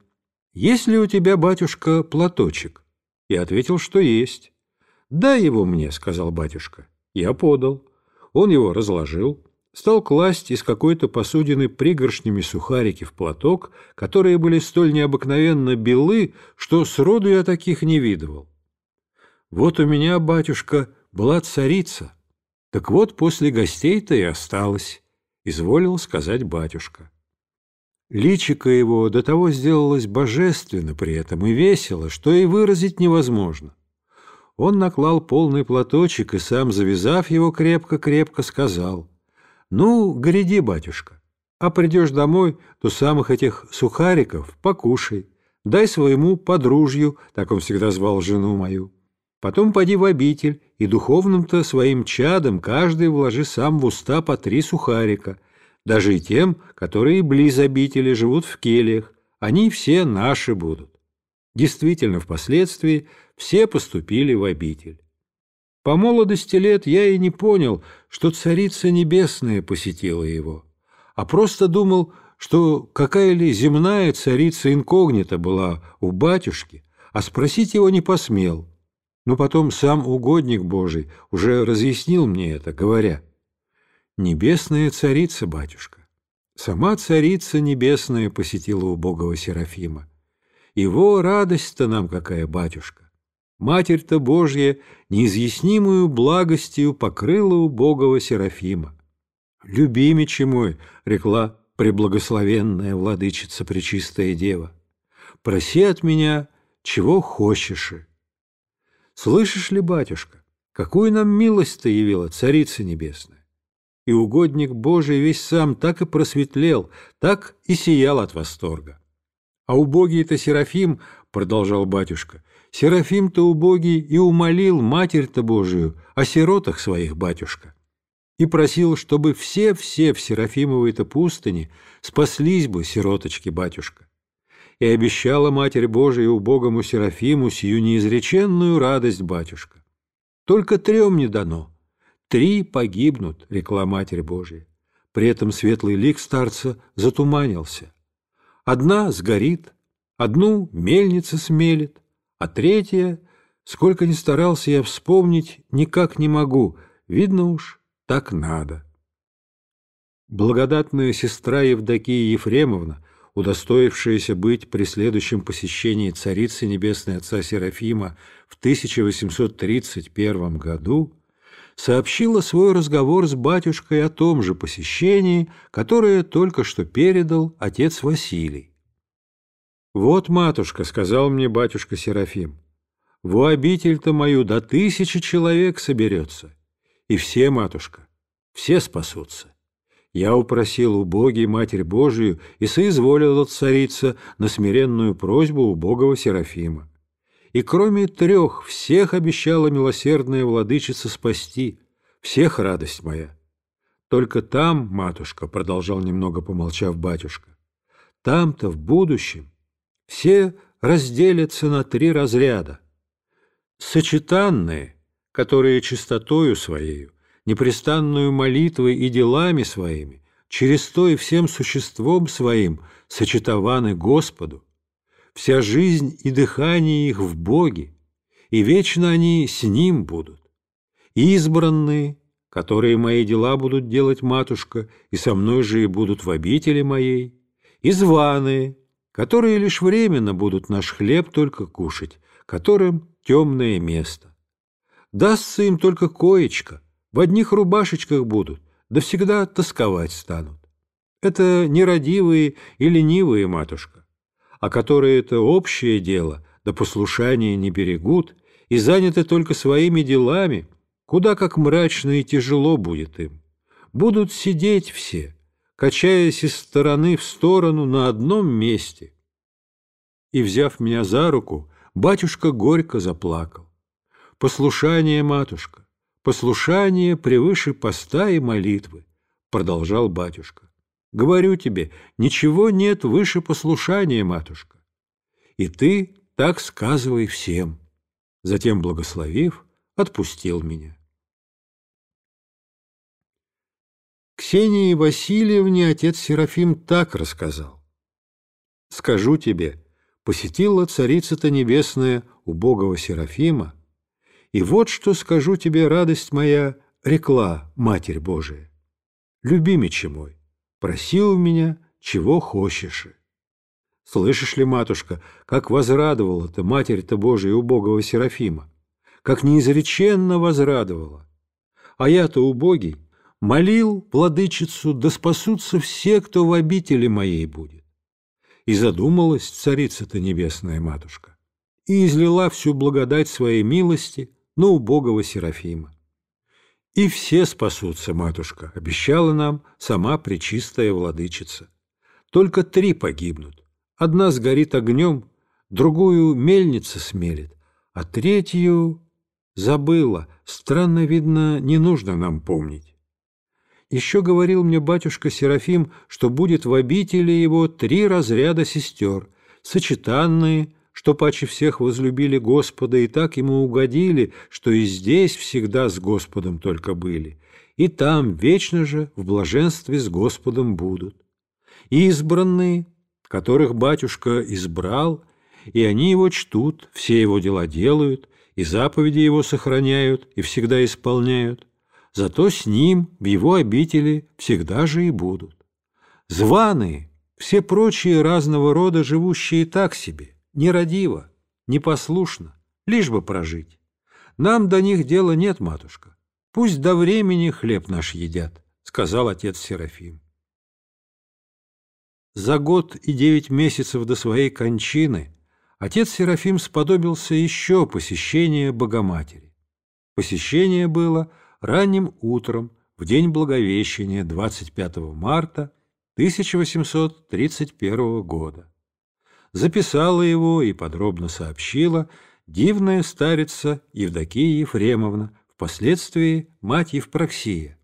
«Есть ли у тебя, батюшка, платочек?» Я ответил, что есть. «Дай его мне», — сказал батюшка. Я подал. Он его разложил, стал класть из какой-то посудины пригоршнями сухарики в платок, которые были столь необыкновенно белы, что сроду я таких не видывал. Вот у меня, батюшка, была царица. Так вот, после гостей-то и осталось, — изволил сказать батюшка. Личико его до того сделалось божественно при этом и весело, что и выразить невозможно. Он наклал полный платочек и сам, завязав его крепко-крепко, сказал, «Ну, гряди, батюшка, а придешь домой, то самых этих сухариков покушай, дай своему подружью, так он всегда звал жену мою. Потом поди в обитель, и духовным-то своим чадом каждый вложи сам в уста по три сухарика, даже и тем, которые близ обители живут в кельях, они все наши будут. Действительно, впоследствии все поступили в обитель. По молодости лет я и не понял, что Царица Небесная посетила его, а просто думал, что какая ли земная царица инкогнита была у батюшки, а спросить его не посмел. Но потом сам угодник Божий уже разъяснил мне это, говоря, «Небесная царица, батюшка, сама царица небесная посетила убогого Серафима. Его радость-то нам какая, батюшка! Матерь-то Божья неизъяснимую благостью покрыла убогого Серафима. «Любимичи мой!» — рекла преблагословенная владычица Пречистая Дева. «Проси от меня, чего хочешь». Слышишь ли, батюшка, какую нам милость-то явила Царица Небесная? И угодник Божий весь сам так и просветлел, так и сиял от восторга. А убогий-то Серафим, — продолжал батюшка, — Серафим-то убогий и умолил Матерь-то Божию о сиротах своих, батюшка, и просил, чтобы все-все в Серафимовой-то пустыне спаслись бы, сироточки, батюшка. И обещала Матерь Божия убогому Серафиму сию неизреченную радость, батюшка. Только трем не дано. Три погибнут, рекла Матерь Божия. При этом светлый лик старца затуманился. Одна сгорит, одну мельница смелит, а третья, сколько ни старался я вспомнить, никак не могу, видно уж, так надо. Благодатная сестра Евдокия Ефремовна, удостоившаяся быть при следующем посещении Царицы Небесной Отца Серафима в 1831 году, сообщила свой разговор с батюшкой о том же посещении, которое только что передал отец Василий. «Вот, матушка», — сказал мне батюшка Серафим, — «в обитель-то мою до тысячи человек соберется, и все, матушка, все спасутся. Я упросил у Боги Матерь Божию и соизволил царица на смиренную просьбу убогого Серафима и кроме трех всех обещала милосердная владычица спасти, всех радость моя. Только там, матушка, — продолжал немного помолчав батюшка, — там-то в будущем все разделятся на три разряда. Сочетанные, которые чистотою своею, непрестанную молитвой и делами своими, через то и всем существом своим сочетованы Господу, вся жизнь и дыхание их в Боге, и вечно они с Ним будут. Избранные, которые мои дела будут делать матушка, и со мной же и будут в обители моей, и званые, которые лишь временно будут наш хлеб только кушать, которым темное место. Дастся им только коечка, в одних рубашечках будут, да всегда тосковать станут. Это нерадивые и ленивые, матушка а которые это общее дело, да послушание не берегут и заняты только своими делами, куда как мрачно и тяжело будет им. Будут сидеть все, качаясь из стороны в сторону на одном месте. И, взяв меня за руку, батюшка горько заплакал. «Послушание, матушка, послушание превыше поста и молитвы», продолжал батюшка. «Говорю тебе, ничего нет выше послушания, матушка. И ты так сказывай всем». Затем, благословив, отпустил меня. Ксении Васильевне отец Серафим так рассказал. «Скажу тебе, посетила Царица-то Небесная убогого Серафима, и вот что скажу тебе, радость моя, рекла Матерь Божия. Любимиче мой, проси у меня, чего хочешь. Слышишь ли, матушка, как возрадовала ты Матерь-то Божия убогого Серафима? Как неизреченно возрадовала! А я-то убогий, молил владычицу, да спасутся все, кто в обители моей будет. И задумалась царица-то небесная матушка, и излила всю благодать своей милости на убогого Серафима. И все спасутся, матушка, обещала нам сама пречистая владычица. Только три погибнут. Одна сгорит огнем, другую мельница смелит, а третью забыла. Странно, видно, не нужно нам помнить. Еще говорил мне батюшка Серафим, что будет в обители его три разряда сестер, сочетанные, что паче всех возлюбили Господа и так ему угодили, что и здесь всегда с Господом только были, и там вечно же в блаженстве с Господом будут. Избранные, которых батюшка избрал, и они его чтут, все его дела делают, и заповеди его сохраняют, и всегда исполняют, зато с ним в его обители всегда же и будут. Званые, все прочие разного рода, живущие так себе, нерадиво, непослушно, лишь бы прожить. Нам до них дела нет, матушка. Пусть до времени хлеб наш едят, сказал отец Серафим. За год и девять месяцев до своей кончины отец Серафим сподобился еще посещения Богоматери. Посещение было ранним утром в день Благовещения 25 марта 1831 года. Записала его и подробно сообщила дивная старица Евдокия Ефремовна, впоследствии мать Евпроксия.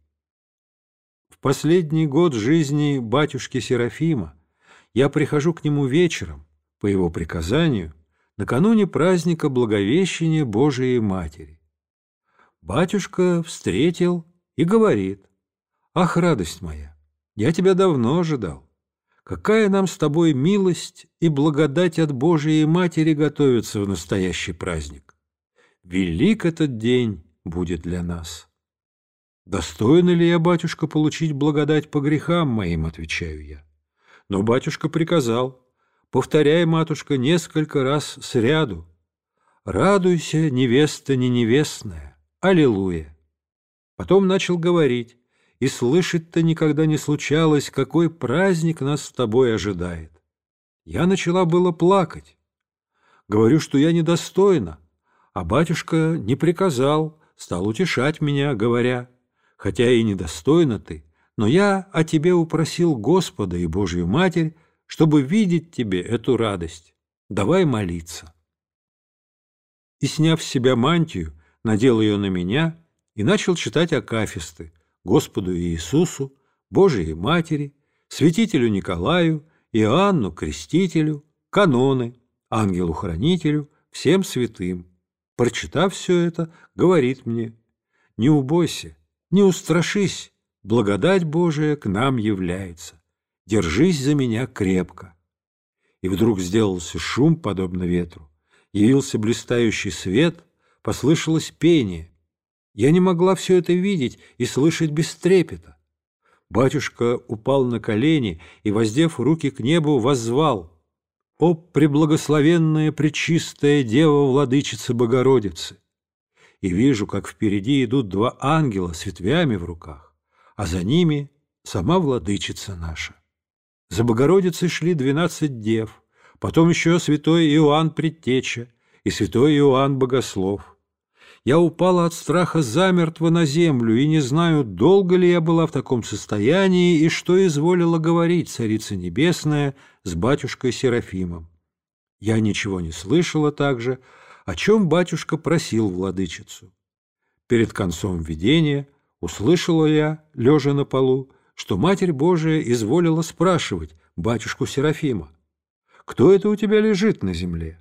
В последний год жизни батюшки Серафима я прихожу к нему вечером, по его приказанию, накануне праздника Благовещения Божией Матери. Батюшка встретил и говорит, «Ах, радость моя, я тебя давно ожидал. Какая нам с тобой милость и благодать от Божией Матери готовится в настоящий праздник. Велик этот день будет для нас». «Достойна ли я, батюшка, получить благодать по грехам моим?» – отвечаю я. Но батюшка приказал, повторяй, матушка, несколько раз сряду. «Радуйся, невеста не невестная, Аллилуйя! Потом начал говорить, и слышать-то никогда не случалось, какой праздник нас с тобой ожидает. Я начала было плакать. Говорю, что я недостойна, а батюшка не приказал, стал утешать меня, говоря, хотя и недостойна ты, но я о тебе упросил Господа и Божью Матерь, чтобы видеть тебе эту радость. Давай молиться. И, сняв с себя мантию, надел ее на меня и начал читать акафисты Господу Иисусу, Божией Матери, святителю Николаю, Иоанну Крестителю, каноны, ангелу-хранителю, всем святым. Прочитав все это, говорит мне, «Не убойся, не устрашись, благодать Божия к нам является. Держись за меня крепко». И вдруг сделался шум, подобно ветру, явился блистающий свет, послышалось пение. Я не могла все это видеть и слышать без трепета. Батюшка упал на колени и, воздев руки к небу, воззвал «О, преблагословенная, пречистая Дева, Владычица Богородицы!» И вижу, как впереди идут два ангела с ветвями в руках, а за ними сама Владычица наша. За Богородицей шли двенадцать дев, потом еще святой Иоанн Предтеча и святой Иоанн Богослов – Я упала от страха замертво на землю, и не знаю, долго ли я была в таком состоянии и что изволила говорить Царица Небесная с батюшкой Серафимом. Я ничего не слышала также, о чем батюшка просил владычицу. Перед концом видения услышала я, лежа на полу, что Матерь Божия изволила спрашивать батюшку Серафима, «Кто это у тебя лежит на земле?»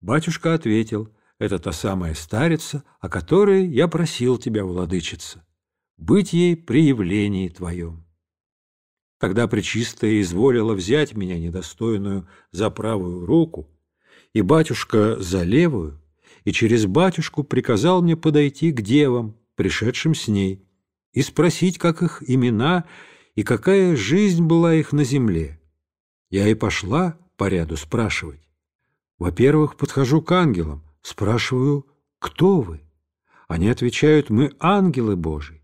Батюшка ответил – это та самая старица, о которой я просил тебя, владычица, быть ей при явлении твоем. Тогда Пречистая изволила взять меня недостойную за правую руку, и батюшка за левую, и через батюшку приказал мне подойти к девам, пришедшим с ней, и спросить, как их имена и какая жизнь была их на земле. Я и пошла по ряду спрашивать. Во-первых, подхожу к ангелам, Спрашиваю, кто вы? Они отвечают, мы ангелы Божии.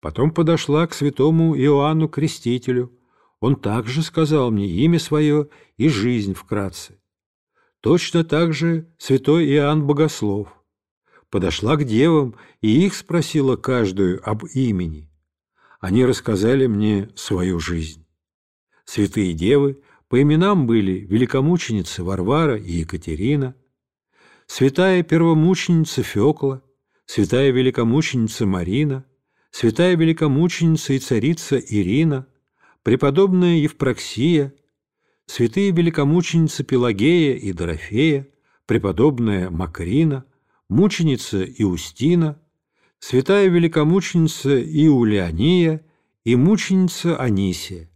Потом подошла к святому Иоанну Крестителю. Он также сказал мне имя свое и жизнь вкратце. Точно так же святой Иоанн Богослов. Подошла к девам и их спросила каждую об имени. Они рассказали мне свою жизнь. Святые девы по именам были великомученицы Варвара и Екатерина – святая первомученица Фекла, святая великомученица Марина, святая великомученица и царица Ирина, преподобная Евпроксия, святые великомученицы Пелагея и Дорофея, преподобная Макрина, мученица Иустина, святая великомученица Иулиания и мученица Анисия.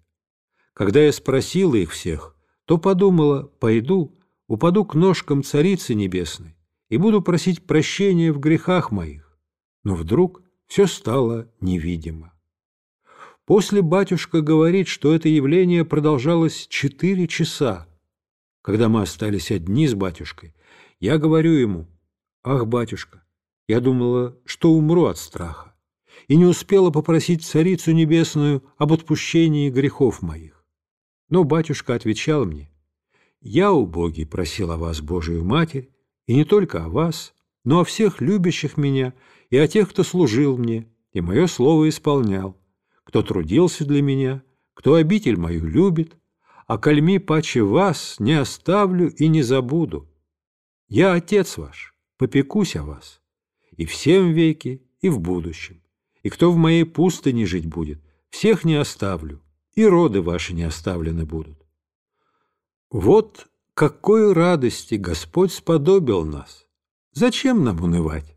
Когда я спросила их всех, то подумала, пойду, упаду к ножкам Царицы Небесной и буду просить прощения в грехах моих. Но вдруг все стало невидимо. После батюшка говорит, что это явление продолжалось четыре часа. Когда мы остались одни с батюшкой, я говорю ему, «Ах, батюшка, я думала, что умру от страха, и не успела попросить Царицу Небесную об отпущении грехов моих». Но батюшка отвечал мне, я, убогий, просил о вас Божию Матерь, и не только о вас, но о всех любящих меня и о тех, кто служил мне, и мое слово исполнял, кто трудился для меня, кто обитель мою любит, а кальми паче вас не оставлю и не забуду. Я отец ваш, попекусь о вас, и всем веке, и в будущем, и кто в моей пустыне жить будет, всех не оставлю, и роды ваши не оставлены будут. Вот какой радости Господь сподобил нас! Зачем нам унывать?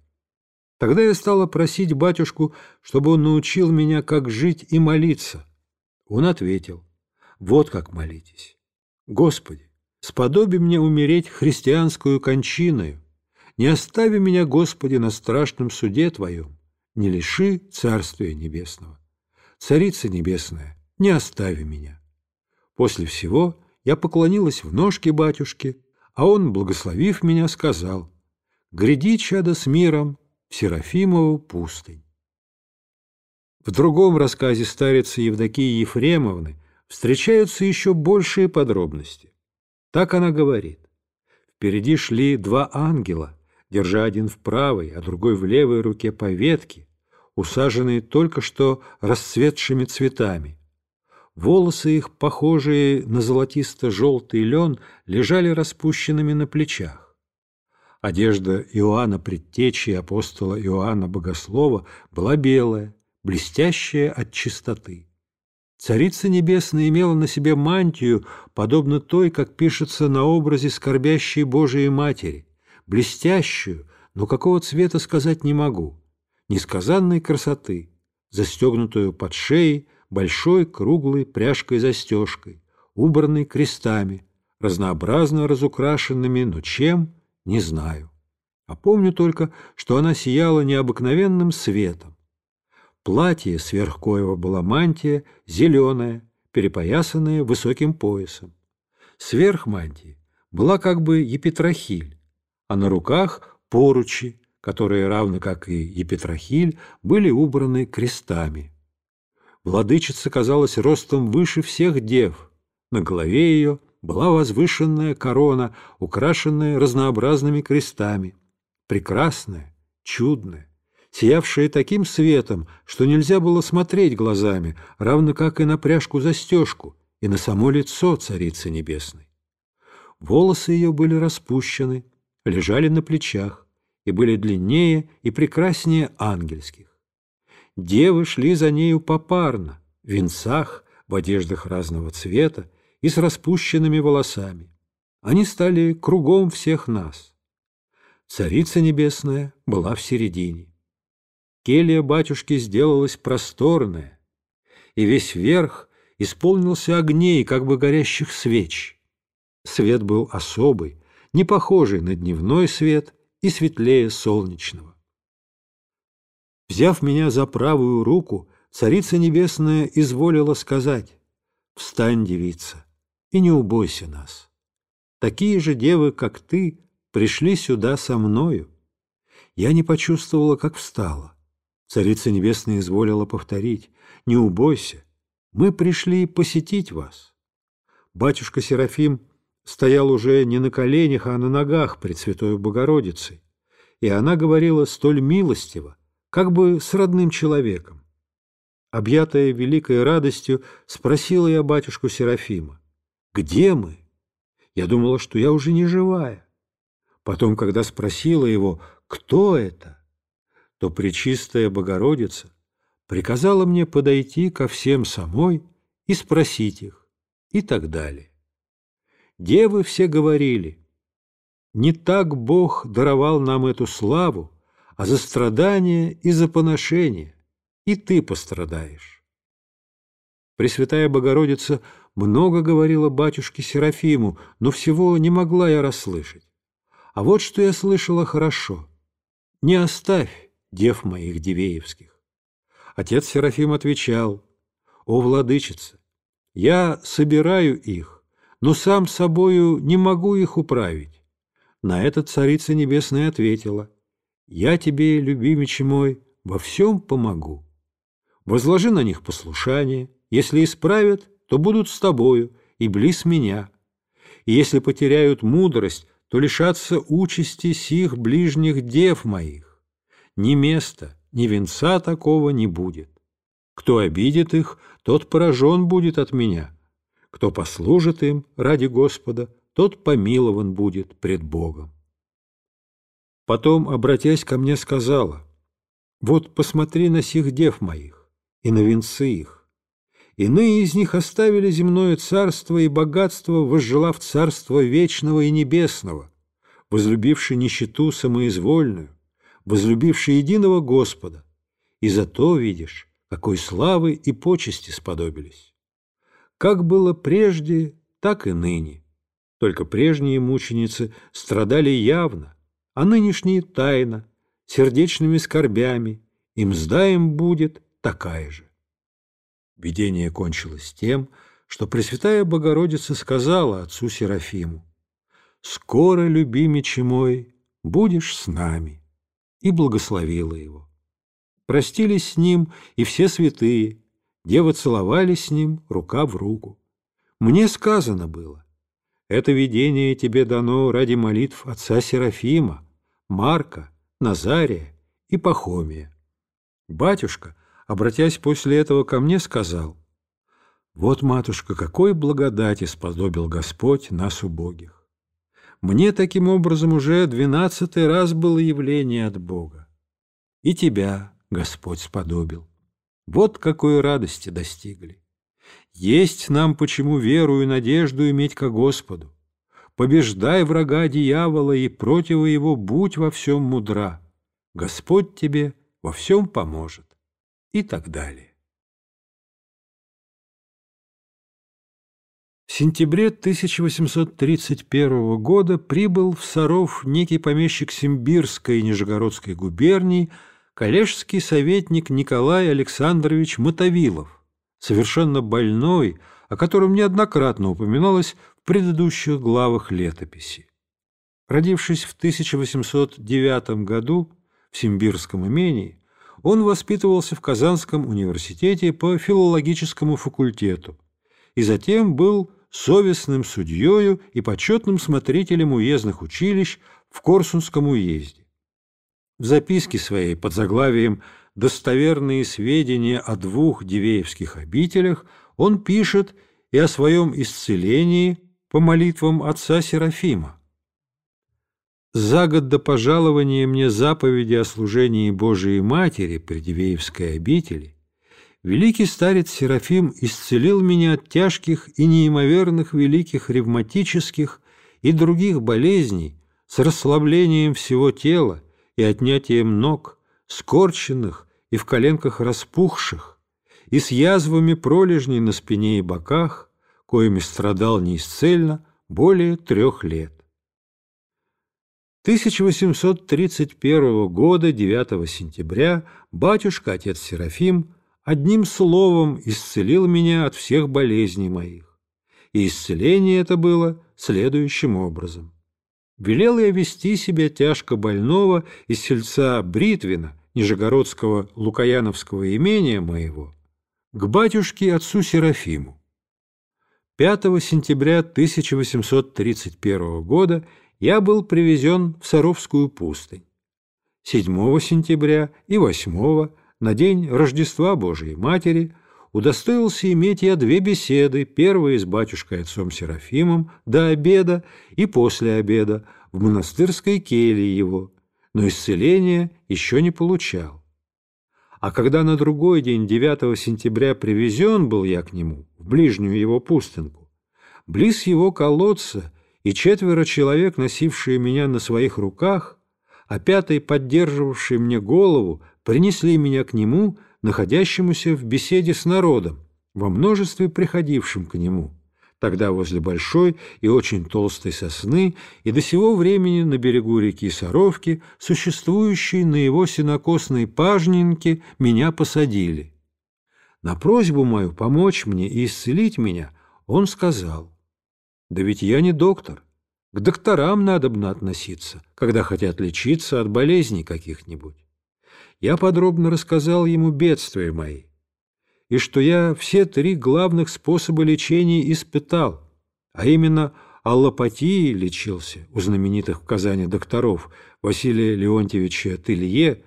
Тогда я стала просить батюшку, чтобы он научил меня, как жить и молиться. Он ответил, вот как молитесь. Господи, сподоби мне умереть христианскую кончиною, не остави меня, Господи, на страшном суде Твоем, не лиши Царствия Небесного. Царица Небесная, не остави меня. После всего я поклонилась в ножки батюшке, а он, благословив меня, сказал, «Гряди, чадо, с миром, в Серафимову пустынь». В другом рассказе старицы Евдокии Ефремовны встречаются еще большие подробности. Так она говорит. Впереди шли два ангела, держа один в правой, а другой в левой руке по ветке, усаженные только что расцветшими цветами. Волосы их, похожие на золотисто-желтый лен, лежали распущенными на плечах. Одежда Иоанна Предтечи апостола Иоанна Богослова была белая, блестящая от чистоты. Царица Небесная имела на себе мантию, подобно той, как пишется на образе скорбящей Божией Матери, блестящую, но какого цвета сказать не могу, несказанной красоты, застегнутую под шеей, большой круглой пряжкой-застежкой, убранной крестами, разнообразно разукрашенными, но чем – не знаю. А помню только, что она сияла необыкновенным светом. Платье сверх коего была мантия, зеленая, перепоясанная высоким поясом. Сверх мантии была как бы епитрахиль, а на руках – поручи, которые, равно как и епитрахиль, были убраны крестами. Владычица казалась ростом выше всех дев. На голове ее была возвышенная корона, украшенная разнообразными крестами. Прекрасная чудное, сиявшее таким светом, что нельзя было смотреть глазами, равно как и на пряжку-застежку, и на само лицо Царицы Небесной. Волосы ее были распущены, лежали на плечах и были длиннее и прекраснее ангельских. Девы шли за нею попарно, в венцах, в одеждах разного цвета и с распущенными волосами. Они стали кругом всех нас. Царица Небесная была в середине. Келья батюшки сделалась просторная, и весь верх исполнился огней, как бы горящих свеч. Свет был особый, не похожий на дневной свет и светлее солнечного. Взяв меня за правую руку, Царица Небесная изволила сказать, «Встань, девица, и не убойся нас. Такие же девы, как ты, пришли сюда со мною». Я не почувствовала, как встала. Царица Небесная изволила повторить, «Не убойся, мы пришли посетить вас». Батюшка Серафим стоял уже не на коленях, а на ногах пред Святой Богородицей, и она говорила столь милостиво, как бы с родным человеком. Объятая великой радостью, спросила я батюшку Серафима, «Где мы?» Я думала, что я уже не живая. Потом, когда спросила его, кто это, то Пречистая Богородица приказала мне подойти ко всем самой и спросить их, и так далее. Девы все говорили, не так Бог даровал нам эту славу, а за страдания и за поношение, и ты пострадаешь. Пресвятая Богородица много говорила батюшке Серафиму, но всего не могла я расслышать. А вот что я слышала хорошо. «Не оставь дев моих дивеевских». Отец Серафим отвечал, «О, владычица, я собираю их, но сам собою не могу их управить». На это Царица Небесная ответила, «Я тебе, любимичи мой, во всем помогу. Возложи на них послушание, если исправят, то будут с тобою и близ меня. И если потеряют мудрость, то лишатся участи сих ближних дев моих. Ни места, ни венца такого не будет. Кто обидит их, тот поражен будет от меня. Кто послужит им ради Господа, тот помилован будет пред Богом. Потом, обратясь ко мне, сказала, «Вот посмотри на сих дев моих и на венцы их. Иные из них оставили земное царство и богатство, возжелав царство вечного и небесного, возлюбивши нищету самоизвольную, возлюбивши единого Господа, и зато, видишь, какой славы и почести сподобились. Как было прежде, так и ныне. Только прежние мученицы страдали явно, а нынешние тайна, сердечными скорбями, и мзда им будет такая же. Видение кончилось тем, что Пресвятая Богородица сказала отцу Серафиму, «Скоро, любимичи мой, будешь с нами», и благословила его. Простились с ним и все святые, девы целовались с ним рука в руку. Мне сказано было, это видение тебе дано ради молитв отца Серафима, Марка, Назария и Пахомия. Батюшка, обратясь после этого ко мне, сказал, «Вот, матушка, какой благодати сподобил Господь нас убогих! Мне таким образом уже двенадцатый раз было явление от Бога. И тебя Господь сподобил. Вот какой радости достигли! Есть нам почему веру и надежду иметь ко Господу побеждай врага дьявола и против его будь во всем мудра. Господь тебе во всем поможет. И так далее. В сентябре 1831 года прибыл в Саров некий помещик Симбирской и Нижегородской губернии, коллежский советник Николай Александрович Мотовилов, совершенно больной, о котором неоднократно упоминалось предыдущих главах летописи. Родившись в 1809 году в Симбирском имении, он воспитывался в Казанском университете по филологическому факультету и затем был совестным судьею и почетным смотрителем уездных училищ в Корсунском уезде. В записке своей под заглавием «Достоверные сведения о двух Дивеевских обителях» он пишет и о своем исцелении по молитвам отца Серафима. За год до пожалования мне заповеди о служении Божией Матери при Дивеевской обители великий старец Серафим исцелил меня от тяжких и неимоверных великих ревматических и других болезней с расслаблением всего тела и отнятием ног, скорченных и в коленках распухших, и с язвами пролежней на спине и боках, коими страдал неисцельно более трех лет. 1831 года, 9 сентября, батюшка, отец Серафим, одним словом исцелил меня от всех болезней моих. И исцеление это было следующим образом. Велел я вести себя тяжко больного из сельца Бритвина, Нижегородского Лукаяновского имения моего, к батюшке отцу Серафиму. 5 сентября 1831 года я был привезен в Саровскую пустынь. 7 сентября и 8 на день Рождества Божией Матери удостоился иметь я две беседы, первая с батюшкой отцом Серафимом до обеда и после обеда в монастырской келье его, но исцеления еще не получал. А когда на другой день, 9 сентября, привезен был я к нему, ближнюю его пустынку, близ его колодца и четверо человек, носившие меня на своих руках, а пятый, поддерживавший мне голову, принесли меня к нему, находящемуся в беседе с народом, во множестве приходившим к нему, тогда возле большой и очень толстой сосны и до сего времени на берегу реки Саровки, существующей на его сенокосной пажнинке, меня посадили. На просьбу мою помочь мне и исцелить меня он сказал, да ведь я не доктор. К докторам надобно относиться, когда хотят лечиться от болезней каких-нибудь. Я подробно рассказал ему бедствия мои, и что я все три главных способа лечения испытал, а именно аллопатией лечился у знаменитых в Казани докторов Василия Леонтьевича Телье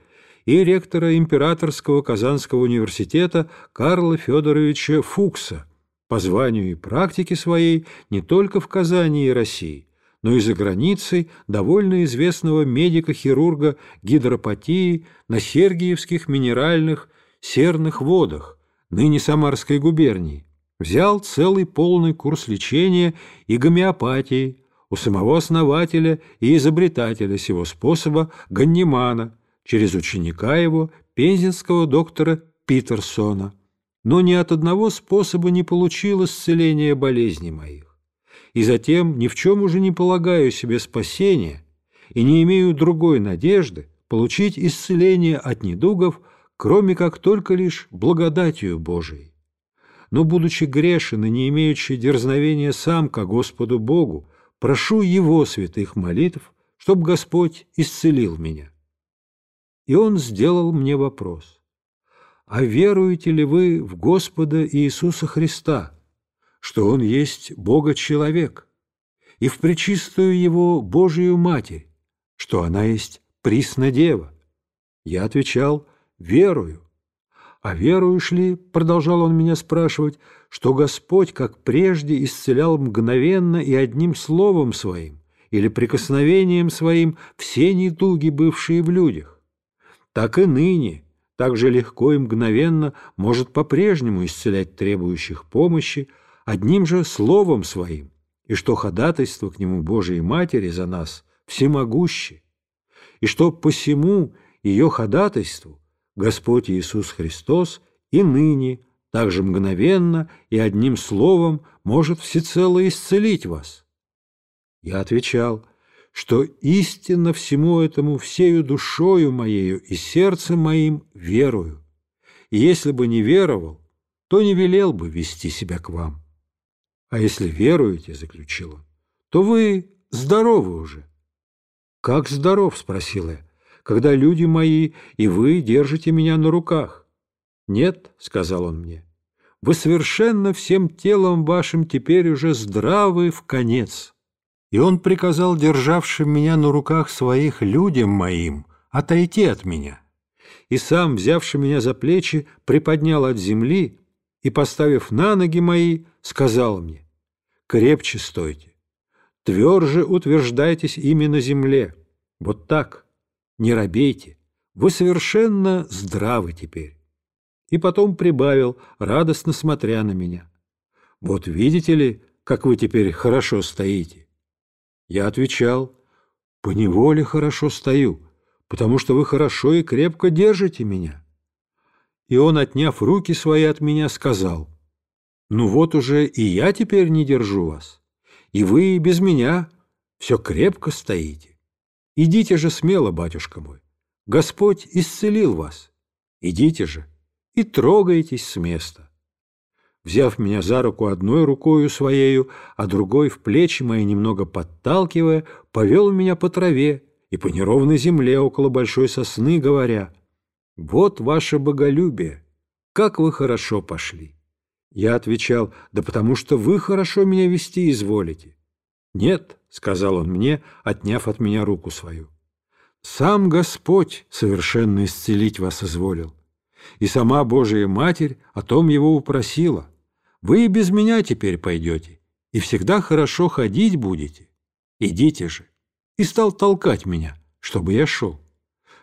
и ректора Императорского Казанского университета Карла Федоровича Фукса, по званию и практике своей не только в Казани и России, но и за границей довольно известного медика-хирурга гидропатии на Сергиевских минеральных серных водах, ныне Самарской губернии, взял целый полный курс лечения и гомеопатии у самого основателя и изобретателя сего способа Ганнимана через ученика его, пензенского доктора Питерсона но ни от одного способа не получил исцеления болезней моих. И затем ни в чем уже не полагаю себе спасения и не имею другой надежды получить исцеление от недугов, кроме как только лишь благодатью Божией. Но, будучи грешен и не имеющий дерзновения сам ко Господу Богу, прошу Его святых молитв, чтоб Господь исцелил меня. И Он сделал мне вопрос а веруете ли вы в Господа Иисуса Христа, что Он есть Бога-человек, и в пречистую Его Божию Матерь, что она есть Приснодева? Я отвечал, верую. А веруешь ли, продолжал он меня спрашивать, что Господь, как прежде, исцелял мгновенно и одним словом своим или прикосновением своим все недуги, бывшие в людях, так и ныне – так же легко и мгновенно может по-прежнему исцелять требующих помощи одним же словом своим, и что ходатайство к нему Божией Матери за нас всемогуще, и что посему ее ходатайству Господь Иисус Христос и ныне также мгновенно и одним словом может всецело исцелить вас. Я отвечал – что истинно всему этому всею душою моею и сердцем моим верую. И если бы не веровал, то не велел бы вести себя к вам. А если веруете, — заключил он, — то вы здоровы уже. Как здоров, — спросил я, — когда люди мои и вы держите меня на руках? Нет, — сказал он мне, — вы совершенно всем телом вашим теперь уже здравы в конец. И он приказал державшим меня на руках своих людям моим отойти от меня. И сам, взявши меня за плечи, приподнял от земли и, поставив на ноги мои, сказал мне, «Крепче стойте, тверже утверждайтесь ими на земле, вот так, не робейте, вы совершенно здравы теперь». И потом прибавил, радостно смотря на меня, «Вот видите ли, как вы теперь хорошо стоите?» Я отвечал, «Поневоле хорошо стою, потому что вы хорошо и крепко держите меня». И он, отняв руки свои от меня, сказал, «Ну вот уже и я теперь не держу вас, и вы без меня все крепко стоите. Идите же смело, батюшка мой, Господь исцелил вас. Идите же и трогайтесь с места» взяв меня за руку одной рукою своею, а другой в плечи мои немного подталкивая, повел меня по траве и по неровной земле около большой сосны, говоря, «Вот ваше боголюбие! Как вы хорошо пошли!» Я отвечал, «Да потому что вы хорошо меня вести изволите». «Нет», — сказал он мне, отняв от меня руку свою, «сам Господь совершенно исцелить вас изволил, и сама Божия Матерь о том его упросила». Вы и без меня теперь пойдете, и всегда хорошо ходить будете. Идите же. И стал толкать меня, чтобы я шел.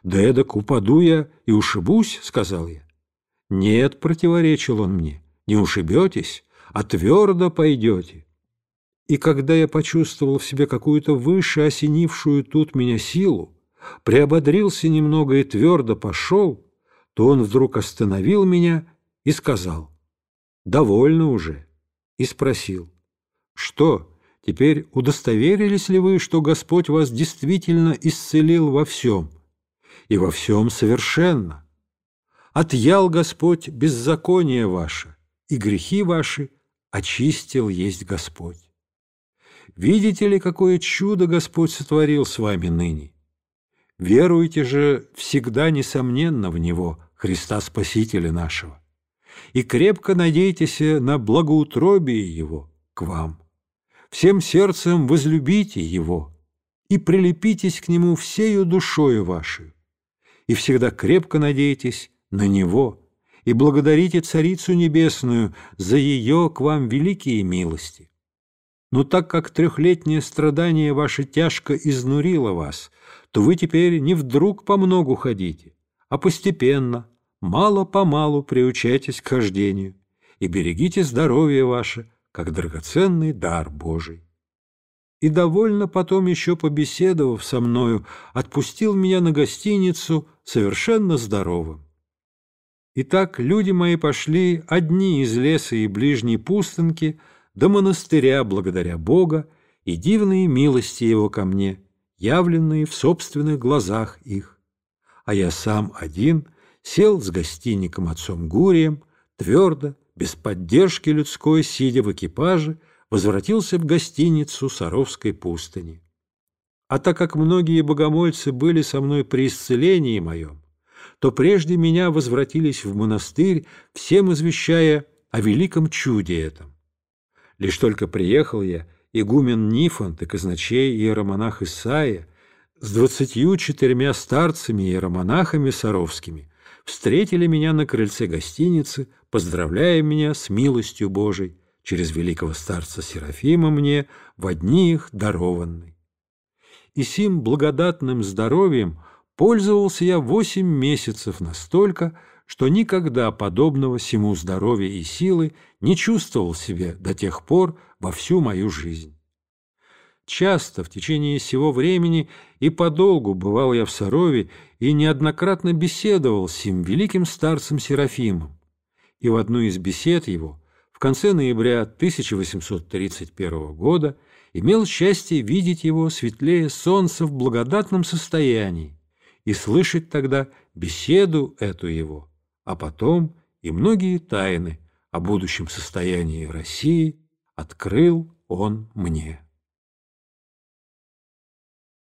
Да эдак упаду я и ушибусь, сказал я. Нет, противоречил он мне, не ушибетесь, а твердо пойдете. И когда я почувствовал в себе какую-то выше осенившую тут меня силу, приободрился немного и твердо пошел, то он вдруг остановил меня и сказал, довольно уже, и спросил, что, теперь удостоверились ли вы, что Господь вас действительно исцелил во всем, и во всем совершенно? Отъял Господь беззаконие ваше, и грехи ваши очистил есть Господь. Видите ли, какое чудо Господь сотворил с вами ныне? Веруйте же всегда несомненно в Него, Христа Спасителя нашего и крепко надейтесь на благоутробие Его к вам. Всем сердцем возлюбите Его и прилепитесь к Нему всею душою вашей, и всегда крепко надейтесь на Него и благодарите Царицу Небесную за ее к вам великие милости. Но так как трехлетнее страдание ваше тяжко изнурило вас, то вы теперь не вдруг по многу ходите, а постепенно – мало-помалу приучайтесь к хождению и берегите здоровье ваше, как драгоценный дар Божий. И довольно потом еще побеседовав со мною, отпустил меня на гостиницу совершенно здоровым. Итак, люди мои пошли одни из леса и ближней пустынки до монастыря благодаря Бога и дивные милости Его ко мне, явленные в собственных глазах их. А я сам один — сел с гостиником отцом Гурием, твердо, без поддержки людской, сидя в экипаже, возвратился в гостиницу Саровской пустыни. А так как многие богомольцы были со мной при исцелении моем, то прежде меня возвратились в монастырь, всем извещая о великом чуде этом. Лишь только приехал я, игумен Нифонт и казначей иеромонах Исаия с двадцатью четырьмя старцами иеромонахами саровскими – встретили меня на крыльце гостиницы, поздравляя меня с милостью Божией через великого старца Серафима мне в одни их дарованный. И сим благодатным здоровьем пользовался я восемь месяцев настолько, что никогда подобного сему здоровья и силы не чувствовал себе до тех пор во всю мою жизнь. Часто в течение всего времени и подолгу бывал я в Сарове и неоднократно беседовал с сим великим старцем Серафимом. И в одну из бесед его в конце ноября 1831 года имел счастье видеть его светлее солнца в благодатном состоянии и слышать тогда беседу эту его, а потом и многие тайны о будущем состоянии России открыл он мне.